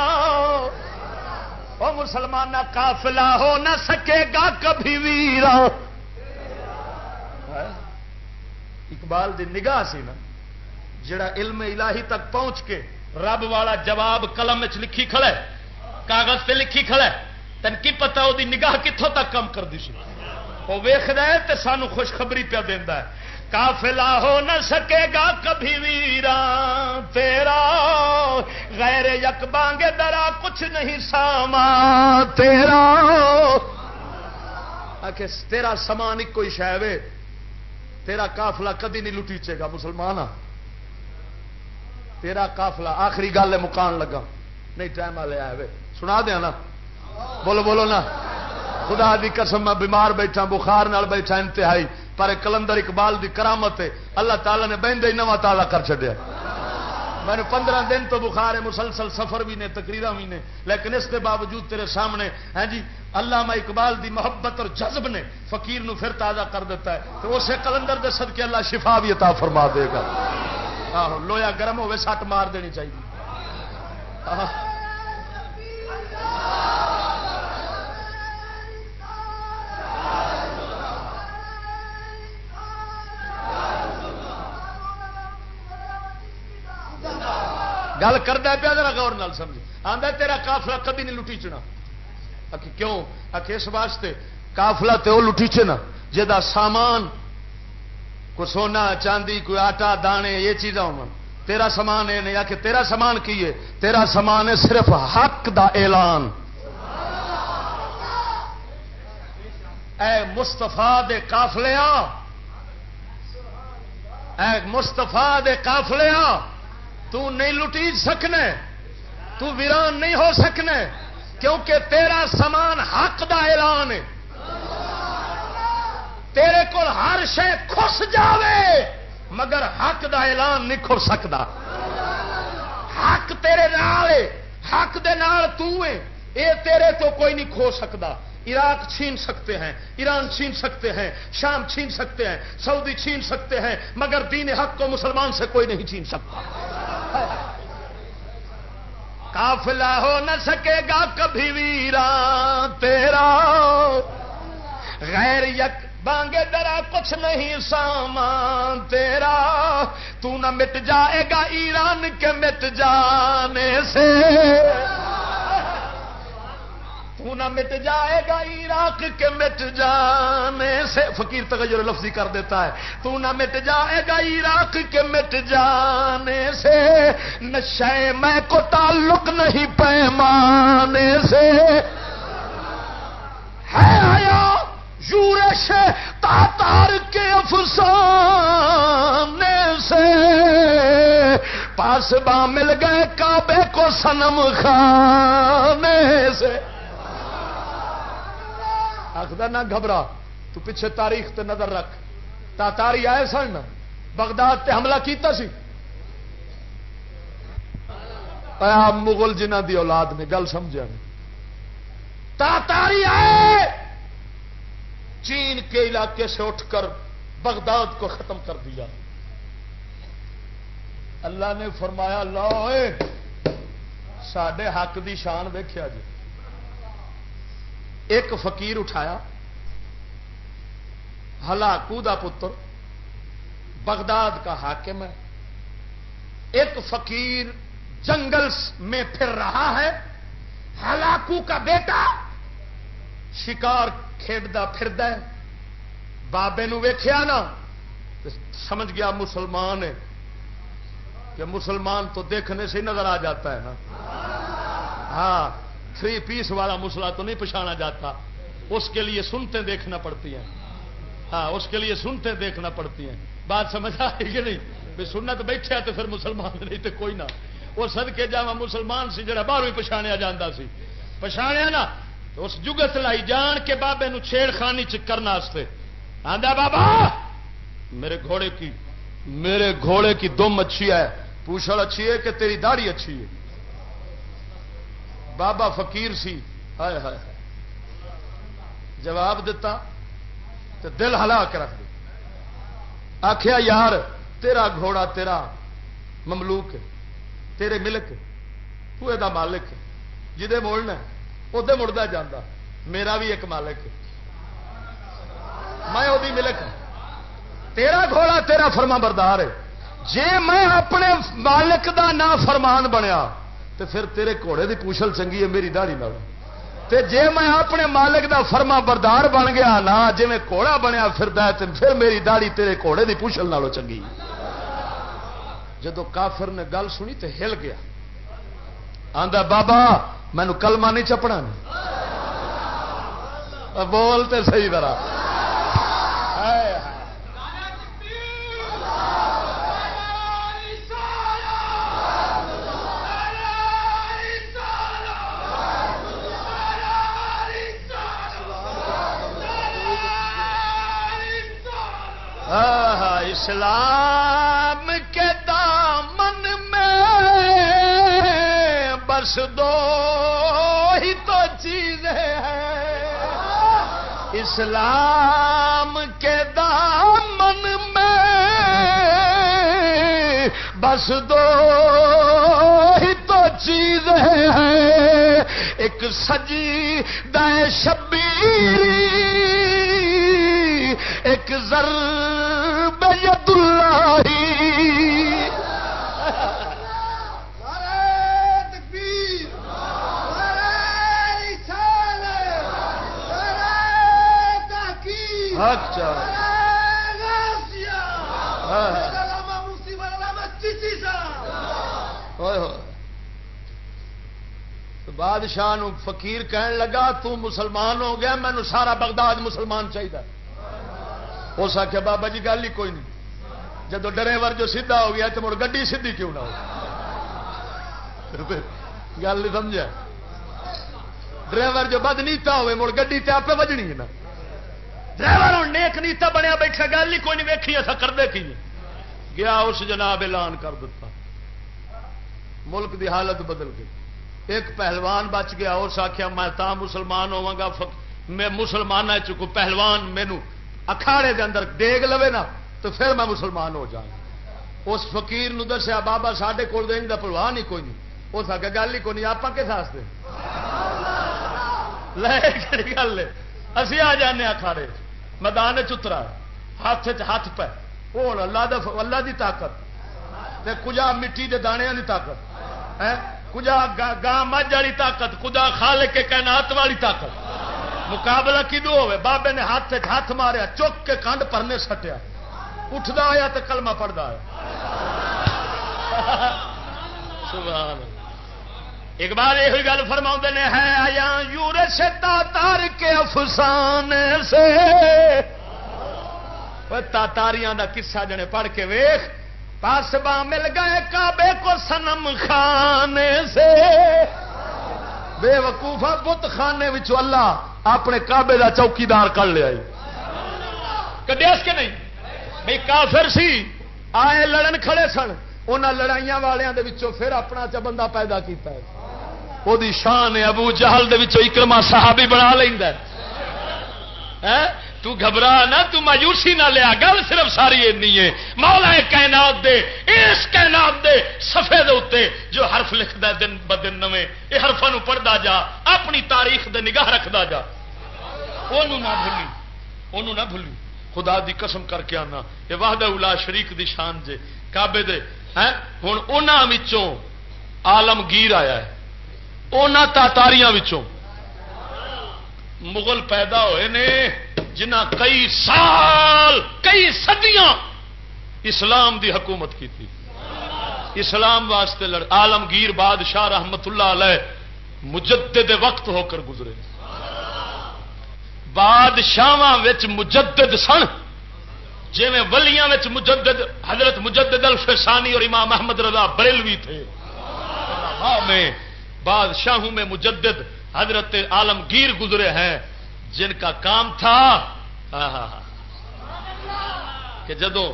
مسلمان کافلا ہو نہ سکے گا کبھی ویران۔ اقبال دی نگاہ سی نا۔ جڑا علم الہی تک پہنچ کے رب والا جواب قلم لکھی کھڑے کاغذ پہ لکھی کھڑے تین کی پتا وہ نگاہ کتوں تک کام کرتی سی؟ وہ ویخد ہے تو سانو خوشخبری پہ دینا ہے۔ کافلا ہو نہ سکے گا کبھی ویرا تیرا غیر یک بانگے درا کچھ نہیں ساما، تیرا۔ تیرا سامان ایک کوئی شہ تیرا کافلا کدی نہیں لٹیچے گا مسلمان تیرا کافلا آخری گل مکان لگا۔ نہیں، ٹائم والے آئے سنا دیا نا؟ بولو بولو نا۔ خدا دی قسم، میں بیمار بیٹھا، بخار نال بیٹھا، انتہائی۔ پر کلندر اقبال دی کرامت ہے۔ اللہ تعالی نے بہن دے نواں تالا کر چڈیا میں نے پندرہ دن تو بخار ہے مسلسل سفر بھی نے تقریر بھی نے۔ لیکن اس کے باوجود تیرے سامنے ہے جی اللہ میں اقبال دی محبت اور جذب نے فقیر نو پھر تازہ کر دیتا ہے۔ تو اسے کلندر دے سد کے اللہ شفا بھی عطا فرما دے گا۔ آہو لویا گرم ہوے سٹ مار دینی چاہیے گل کرتا پیا ذرا غور نال سمجھ آتا تیرا کافلا کبھی نہیں لٹیچنا کیوں اس واسطے کافلا تو لٹیچے نا جا سامان کوئی سونا، چاندی، کوئی آٹا، دانے، یہ چیزاں ہو تیرا سامان یہ نہیں آ تیرا سامان کی ہے؟ تیرا سامان ہے صرف حق دا اعلان۔ اے مستفا دے کافلیا اے مستفا دے قافلے تو نہیں لٹی سکنے، تو ویران نہیں ہو سکنے، کیونکہ تیرا سامان حق دا اعلان ہے۔ تیرے کو ہر شے خس جاوے، مگر حق دا اعلان نہیں کھل سکتا۔ حق تیرے نال حق دے نال تو ہے، اے تیرے تو کوئی نہیں کھو سکتا۔ عراق چھین سکتے ہیں، ایران چھین سکتے ہیں، شام چھین سکتے ہیں، سعودی چھین سکتے ہیں، مگر دین حق کو مسلمان سے کوئی نہیں چھین سکتا۔ کافلا ہو نہ سکے گا کبھی ویران تیرا۔ غیر یک بانگے درا کچھ نہیں سامان تیرا۔ تو نہ مٹ جائے گا ایران کے مٹ جانے سے۔ تو نہ مٹ جائے گا عراق کے مٹ جانے سے۔ فقیر تغیر لفظی کر دیتا ہے۔ تو نہ مٹ جائے گا عراق کے مٹ جانے سے۔ نشے میں کو تعلق نہیں پیمانے سے۔ ہے آیا! یورش تاتار کے افسانے سے پاس با مل گئے کعبے کو سنم خانے سے۔ آخر نہ گھبرا، تو پیچھے تاریخ تے نظر رکھ۔ تاتاری آئے سن، بغداد تے حملہ کیتا سی۔ مغل جنہ دی اولاد نے، گل سمجھا۔ تاتاری آئے! چین کے علاقے سے اٹھ کر بغداد کو ختم کر دیا۔ اللہ نے فرمایا لو سڈے حق دی شان دیکھا جی۔ ایک فقیر اٹھایا، ہلاکو دا پتر، بغداد کا حاکم ہے۔ ایک فقیر جنگل میں پھر رہا ہے، ہلاکو کا بیٹا شکار کھیڈا فرد بابے ویخیا نا سمجھ گیا مسلمان ہے۔ کہ مسلمان تو دیکھنے سے نظر آ جاتا ہے نا۔ ہاں تھری پیس والا مسلا تو نہیں پچھانا جاتا۔ اس کے لیے سنتے دیکھنا پڑتی ہیں۔ ہاں اس کے لیے سنتے دیکھنا پڑتی ہیں۔ بات سمجھ آئے گی نہیں؟ بھی سنت بیٹھے تو پھر مسلمان نہیں تو کوئی نہ۔ وہ سد کے جا مسلمان سی جڑا باہر بھی پچھاڑیا جا سی۔ پچھاڑیا نا تو اس جگت لائی جان کے بابے نو چھیڑ خانی چکرنا آدھا بابا، میرے گھوڑے کی، میرے گھوڑے کی دم اچھی ہے۔ پوچھل اچھی ہے کہ تیری داڑھی اچھی ہے؟ بابا فقیر سی۔ ہائے ہائے۔ جواب دیتا تو دل ہلا کے رکھ دیا آخیا یار، تیرا گھوڑا تیرا مملوک تیرے ملک تو مالک جہے مولنا ادے مڑتا جانا میرا بھی ایک مالک۔ میں وہ ملک ہاں۔ تیرا گھوڑا تیرا فرما بردار ہے۔ جے میں اپنے مالک دا نا فرمان بنیا تو پھر تیرے گھوڑے دی پوچھل چنگی ہے میری دہڑی تے جے میں اپنے مالک دا فرما بردار بن گیا نا جی میں گھوڑا بنیا پھر پھر میری دہڑی تیرے گھوڑے دی پوچھل نالوں چنگی۔ جدو کافر نے گل سنی تو ہل گیا۔ آندا، بابا مینو کلمہ نہیں چپنا جی۔ بولتے صحیح طرح اسلام بس دو ہی تو چیزیں ہیں اسلام کے دامن میں بس دو ہی تو چیزیں ہیں ایک سجی دے شبیری، ایک زر بادشاہ فقیر کہن لگا، تو مسلمان ہو گیا مینو سارا بغداد مسلمان چاہیے اس آخیا بابا جی گل ہی کوئی نہیں۔ جب ڈرائیور جو سیدھا ہو گیا، تو مڑ گی سیدھی کیوں نہ ہو؟ گل نہیں سمجھا۔ ڈرائیور جو بد نیتا ہوئے، مڑ گی آپ وجنی ہے نا۔ ڈرائیور ہوں، نیک نیتا بنیا بیٹھا، گل ہی کوئی نہیں ویکھی، ایسا کرتے کی جی؟ گیا اس جناب اعلان کر دیتا ملک دی حالت بدل گئی۔ ایک پہلوان بچ گیا اس آخیا میں تا مسلمان ہوا گا میں مسلمان چکو پہلوان مینو اکھاڑے دے اندر ڈیگ لوے نا، تو پھر میں مسلمان ہو جاؤں اس فقیر نو دسیا، بابا سڈے کول دیں کا پلوان ہی کوئی نہیں۔ اس آ گل ہی کوئی نہیں آپ کس واسطے؟ لے گل اسی آ جانے اکھاڑے میدان چترا ہاتھ ہاتھ پہ ہوں اللہ اللہ دی طاقت۔ کجا مٹی دے دانے دی طاقت۔ کجا گاں مجھ والی طاقت، کجا خال کے کائنات والی طاقت۔ مقابلہ کدو ہوے بابے نے ہاتھ ہاتھ ماریا، چک کے کنڈ پرنے سٹیا۔ اٹھتا آیا تو کلمہ پڑھتا ہے ایک بار یہ گل فرما نے، ہے آیا یور سے تار کے افسانے سے۔ تاتاریاں دا کسا جنے پڑھ کے ویخ پاسبا مل گئے کعبے کو سنم خانے سے۔ بے وقوفا بت خانے اللہ اپنے کعبے دا چوکیدار کر لیا کڈیاس کے نہیں؟ بھائی کافر سی، آئے لڑن کھڑے سن۔ ان لڑائیاں والوں کے پھر اپنا چ بندہ پیدا کیتا ہے۔ وہ شان ابو جہل دے اکرما صحابی بنا لینا تو گھبرا نہ تو مایوسی نہ لیا گل صرف ساری اینی ہے مولا کائنات دے اس کائنات دے سفے دے اتنے جو حرف لکھتا ہے دن ب دن نویں یہ حرفوں پڑھتا جا اپنی تاریخ دے نگاہ رکھتا جا وہ نہ بھولی وہ نہ بھولی خدا دی قسم کر کے آنا یہ واہد الا شریک دی شان جے کابے دے ہوں انہوں آلمگیر آیا ہے انہوں تاتاریاں مغل پیدا ہوئے نے جنہ کئی سال، کئی صدیاں اسلام دی حکومت کی تھی۔ اسلام واسطے لڑ آلمگیر بادشاہ رحمت اللہ علیہ مجدد وقت ہو کر گزرے۔ بادشاہ مجدد سن جی ولیاں مجدد، حضرت مجدد الفسانی اور امام محمد رضا بریلوی تھے۔ میں بادشاہوں میں مجدد حضرت عالمگیر گزرے ہیں، جن کا کام تھا ہاں، ہاں، ہاں، کہ جدو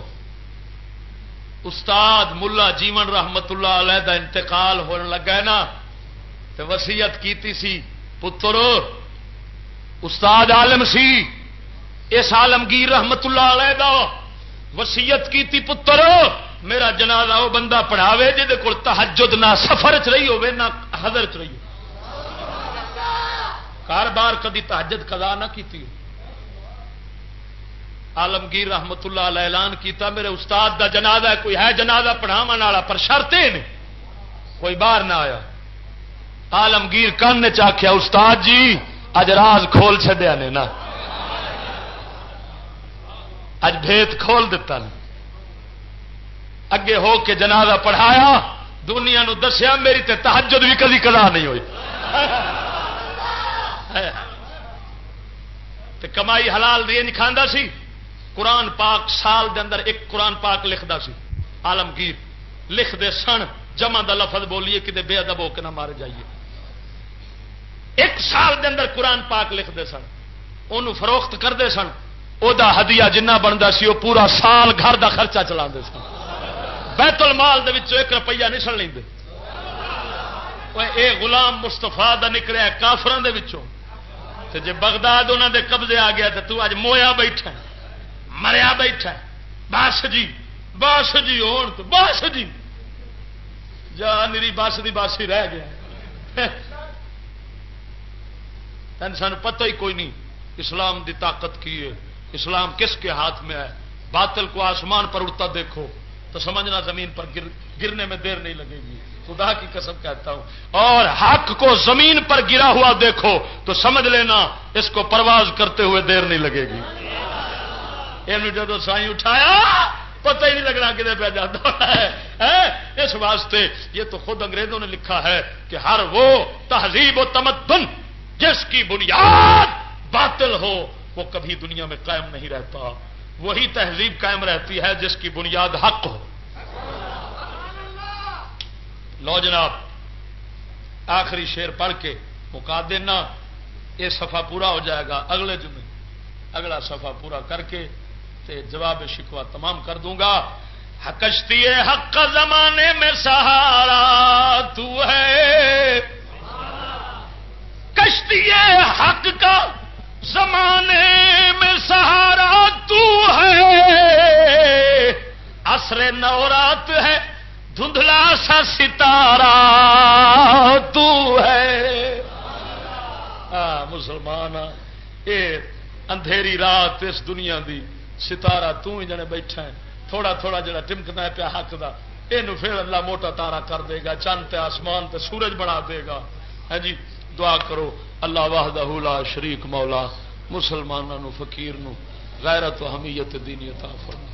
استاد ملا جیون رحمت اللہ علیہ دا انتقال ہونے لگا نا تو وسیعت کیتی سی پترو استاد عالم سی، اس عالمگیر رحمت اللہ علیہ دا وسیعت کی پتر، میرا جنازہ وہ بندہ پڑھاوے جہد کو تحجد نہ سفر چ رہی ہوے نہ حضر چ رہی کار بار کدی تحجد کدا نہ کی عالمگیر رحمت اللہ علیہ اعلان کیتا، میرے استاد دا جنازہ کوئی ہے جنازہ پڑھاو والا، پر شرتے نے کوئی باہر نہ آیا۔ آلمگیر کن نے استاد جی اج راز کھول چڈیا نے نا۔ اج بھیت کھول دیتا نے۔ اگے ہو کے جنازہ پڑھایا۔ دنیا نو دسیا، میری تے تحجد بھی کدی کلا نہیں ہوئی۔ تے کمائی حلال دی نہیں کھانا سی۔ قرآن پاک سال دے اندر ایک قرآن پاک لکھتا سی۔ آلمگیر لکھ دے سن، جمع دا لفظ بولیے کتنے بے ادب ہو کے نہ مارے جائیے۔ ایک سال دے اندر قرآن پاک لکھتے سن۔ انہوں فروخت کرتے سن۔ وہ ہدیہ جنہ بنتا سی وہ پورا سال گھر دا خرچہ چلا سن۔ بیت المال دے ایک روپیہ نہیں سن لیں اے غلام مستفا کا نکلیا کافران کے جی بغداد انہوں دے قبضے آ گیا تو تو اج مویا بیٹھا مریا بیٹھا بس جی بس جی ہون تو بس جی۔ جا میری بس کی بس ہی رہ گیا۔ سان پتہ ہی کوئی نہیں، اسلام دی طاقت کی ہے؟ اسلام کس کے ہاتھ میں ہے؟ باطل کو آسمان پر اڑتا دیکھو۔ تو سمجھنا زمین پر گر گرنے میں دیر نہیں لگے گی۔ خدا کی قسم کہتا ہوں۔ اور حق کو زمین پر گرا ہوا دیکھو تو سمجھ لینا اس کو پرواز کرتے ہوئے دیر نہیں لگے گی۔ یہ جب سائی اٹھایا، پتہ ہی نہیں لگنا کدھر پہ جاتا ہے۔ اس واسطے یہ تو خود انگریزوں نے لکھا ہے کہ ہر وہ تہذیب و تمدن جس کی بنیاد باطل ہو، وہ کبھی دنیا میں قائم نہیں رہتا۔ وہی تہذیب قائم رہتی ہے جس کی بنیاد حق ہو۔ لو جناب، آخری شیر پڑھ کے مکا دینا یہ سفا پورا ہو جائے گا۔ اگلے جمعے، اگلا سفا پورا کر کے تے جواب شکوا تمام کر دوں گا۔ کشتی حق کا زمانے میں سہارا تو ہے۔ کشتی حق کا زمانے میں سہارا تو ہے۔ اصر نورات ہے دھندلا سا ستارہ تو ہے۔ مسلمان یہ اندھیری رات اس دنیا دی ستارہ تو ہی جنے بیٹھا ہے۔ تھوڑا تھوڑا جڑا ٹمکنا ہے پیا حق کا یہ پھر اللہ موٹا تارا کر دے گا چند تے آسمان تے سورج بنا دے گا۔ ہاں جی دعا کرو، اللہ واہدہ لا شریک مولا مسلمانوں فقیر نو غیرت و حمیت دینی عطا فرما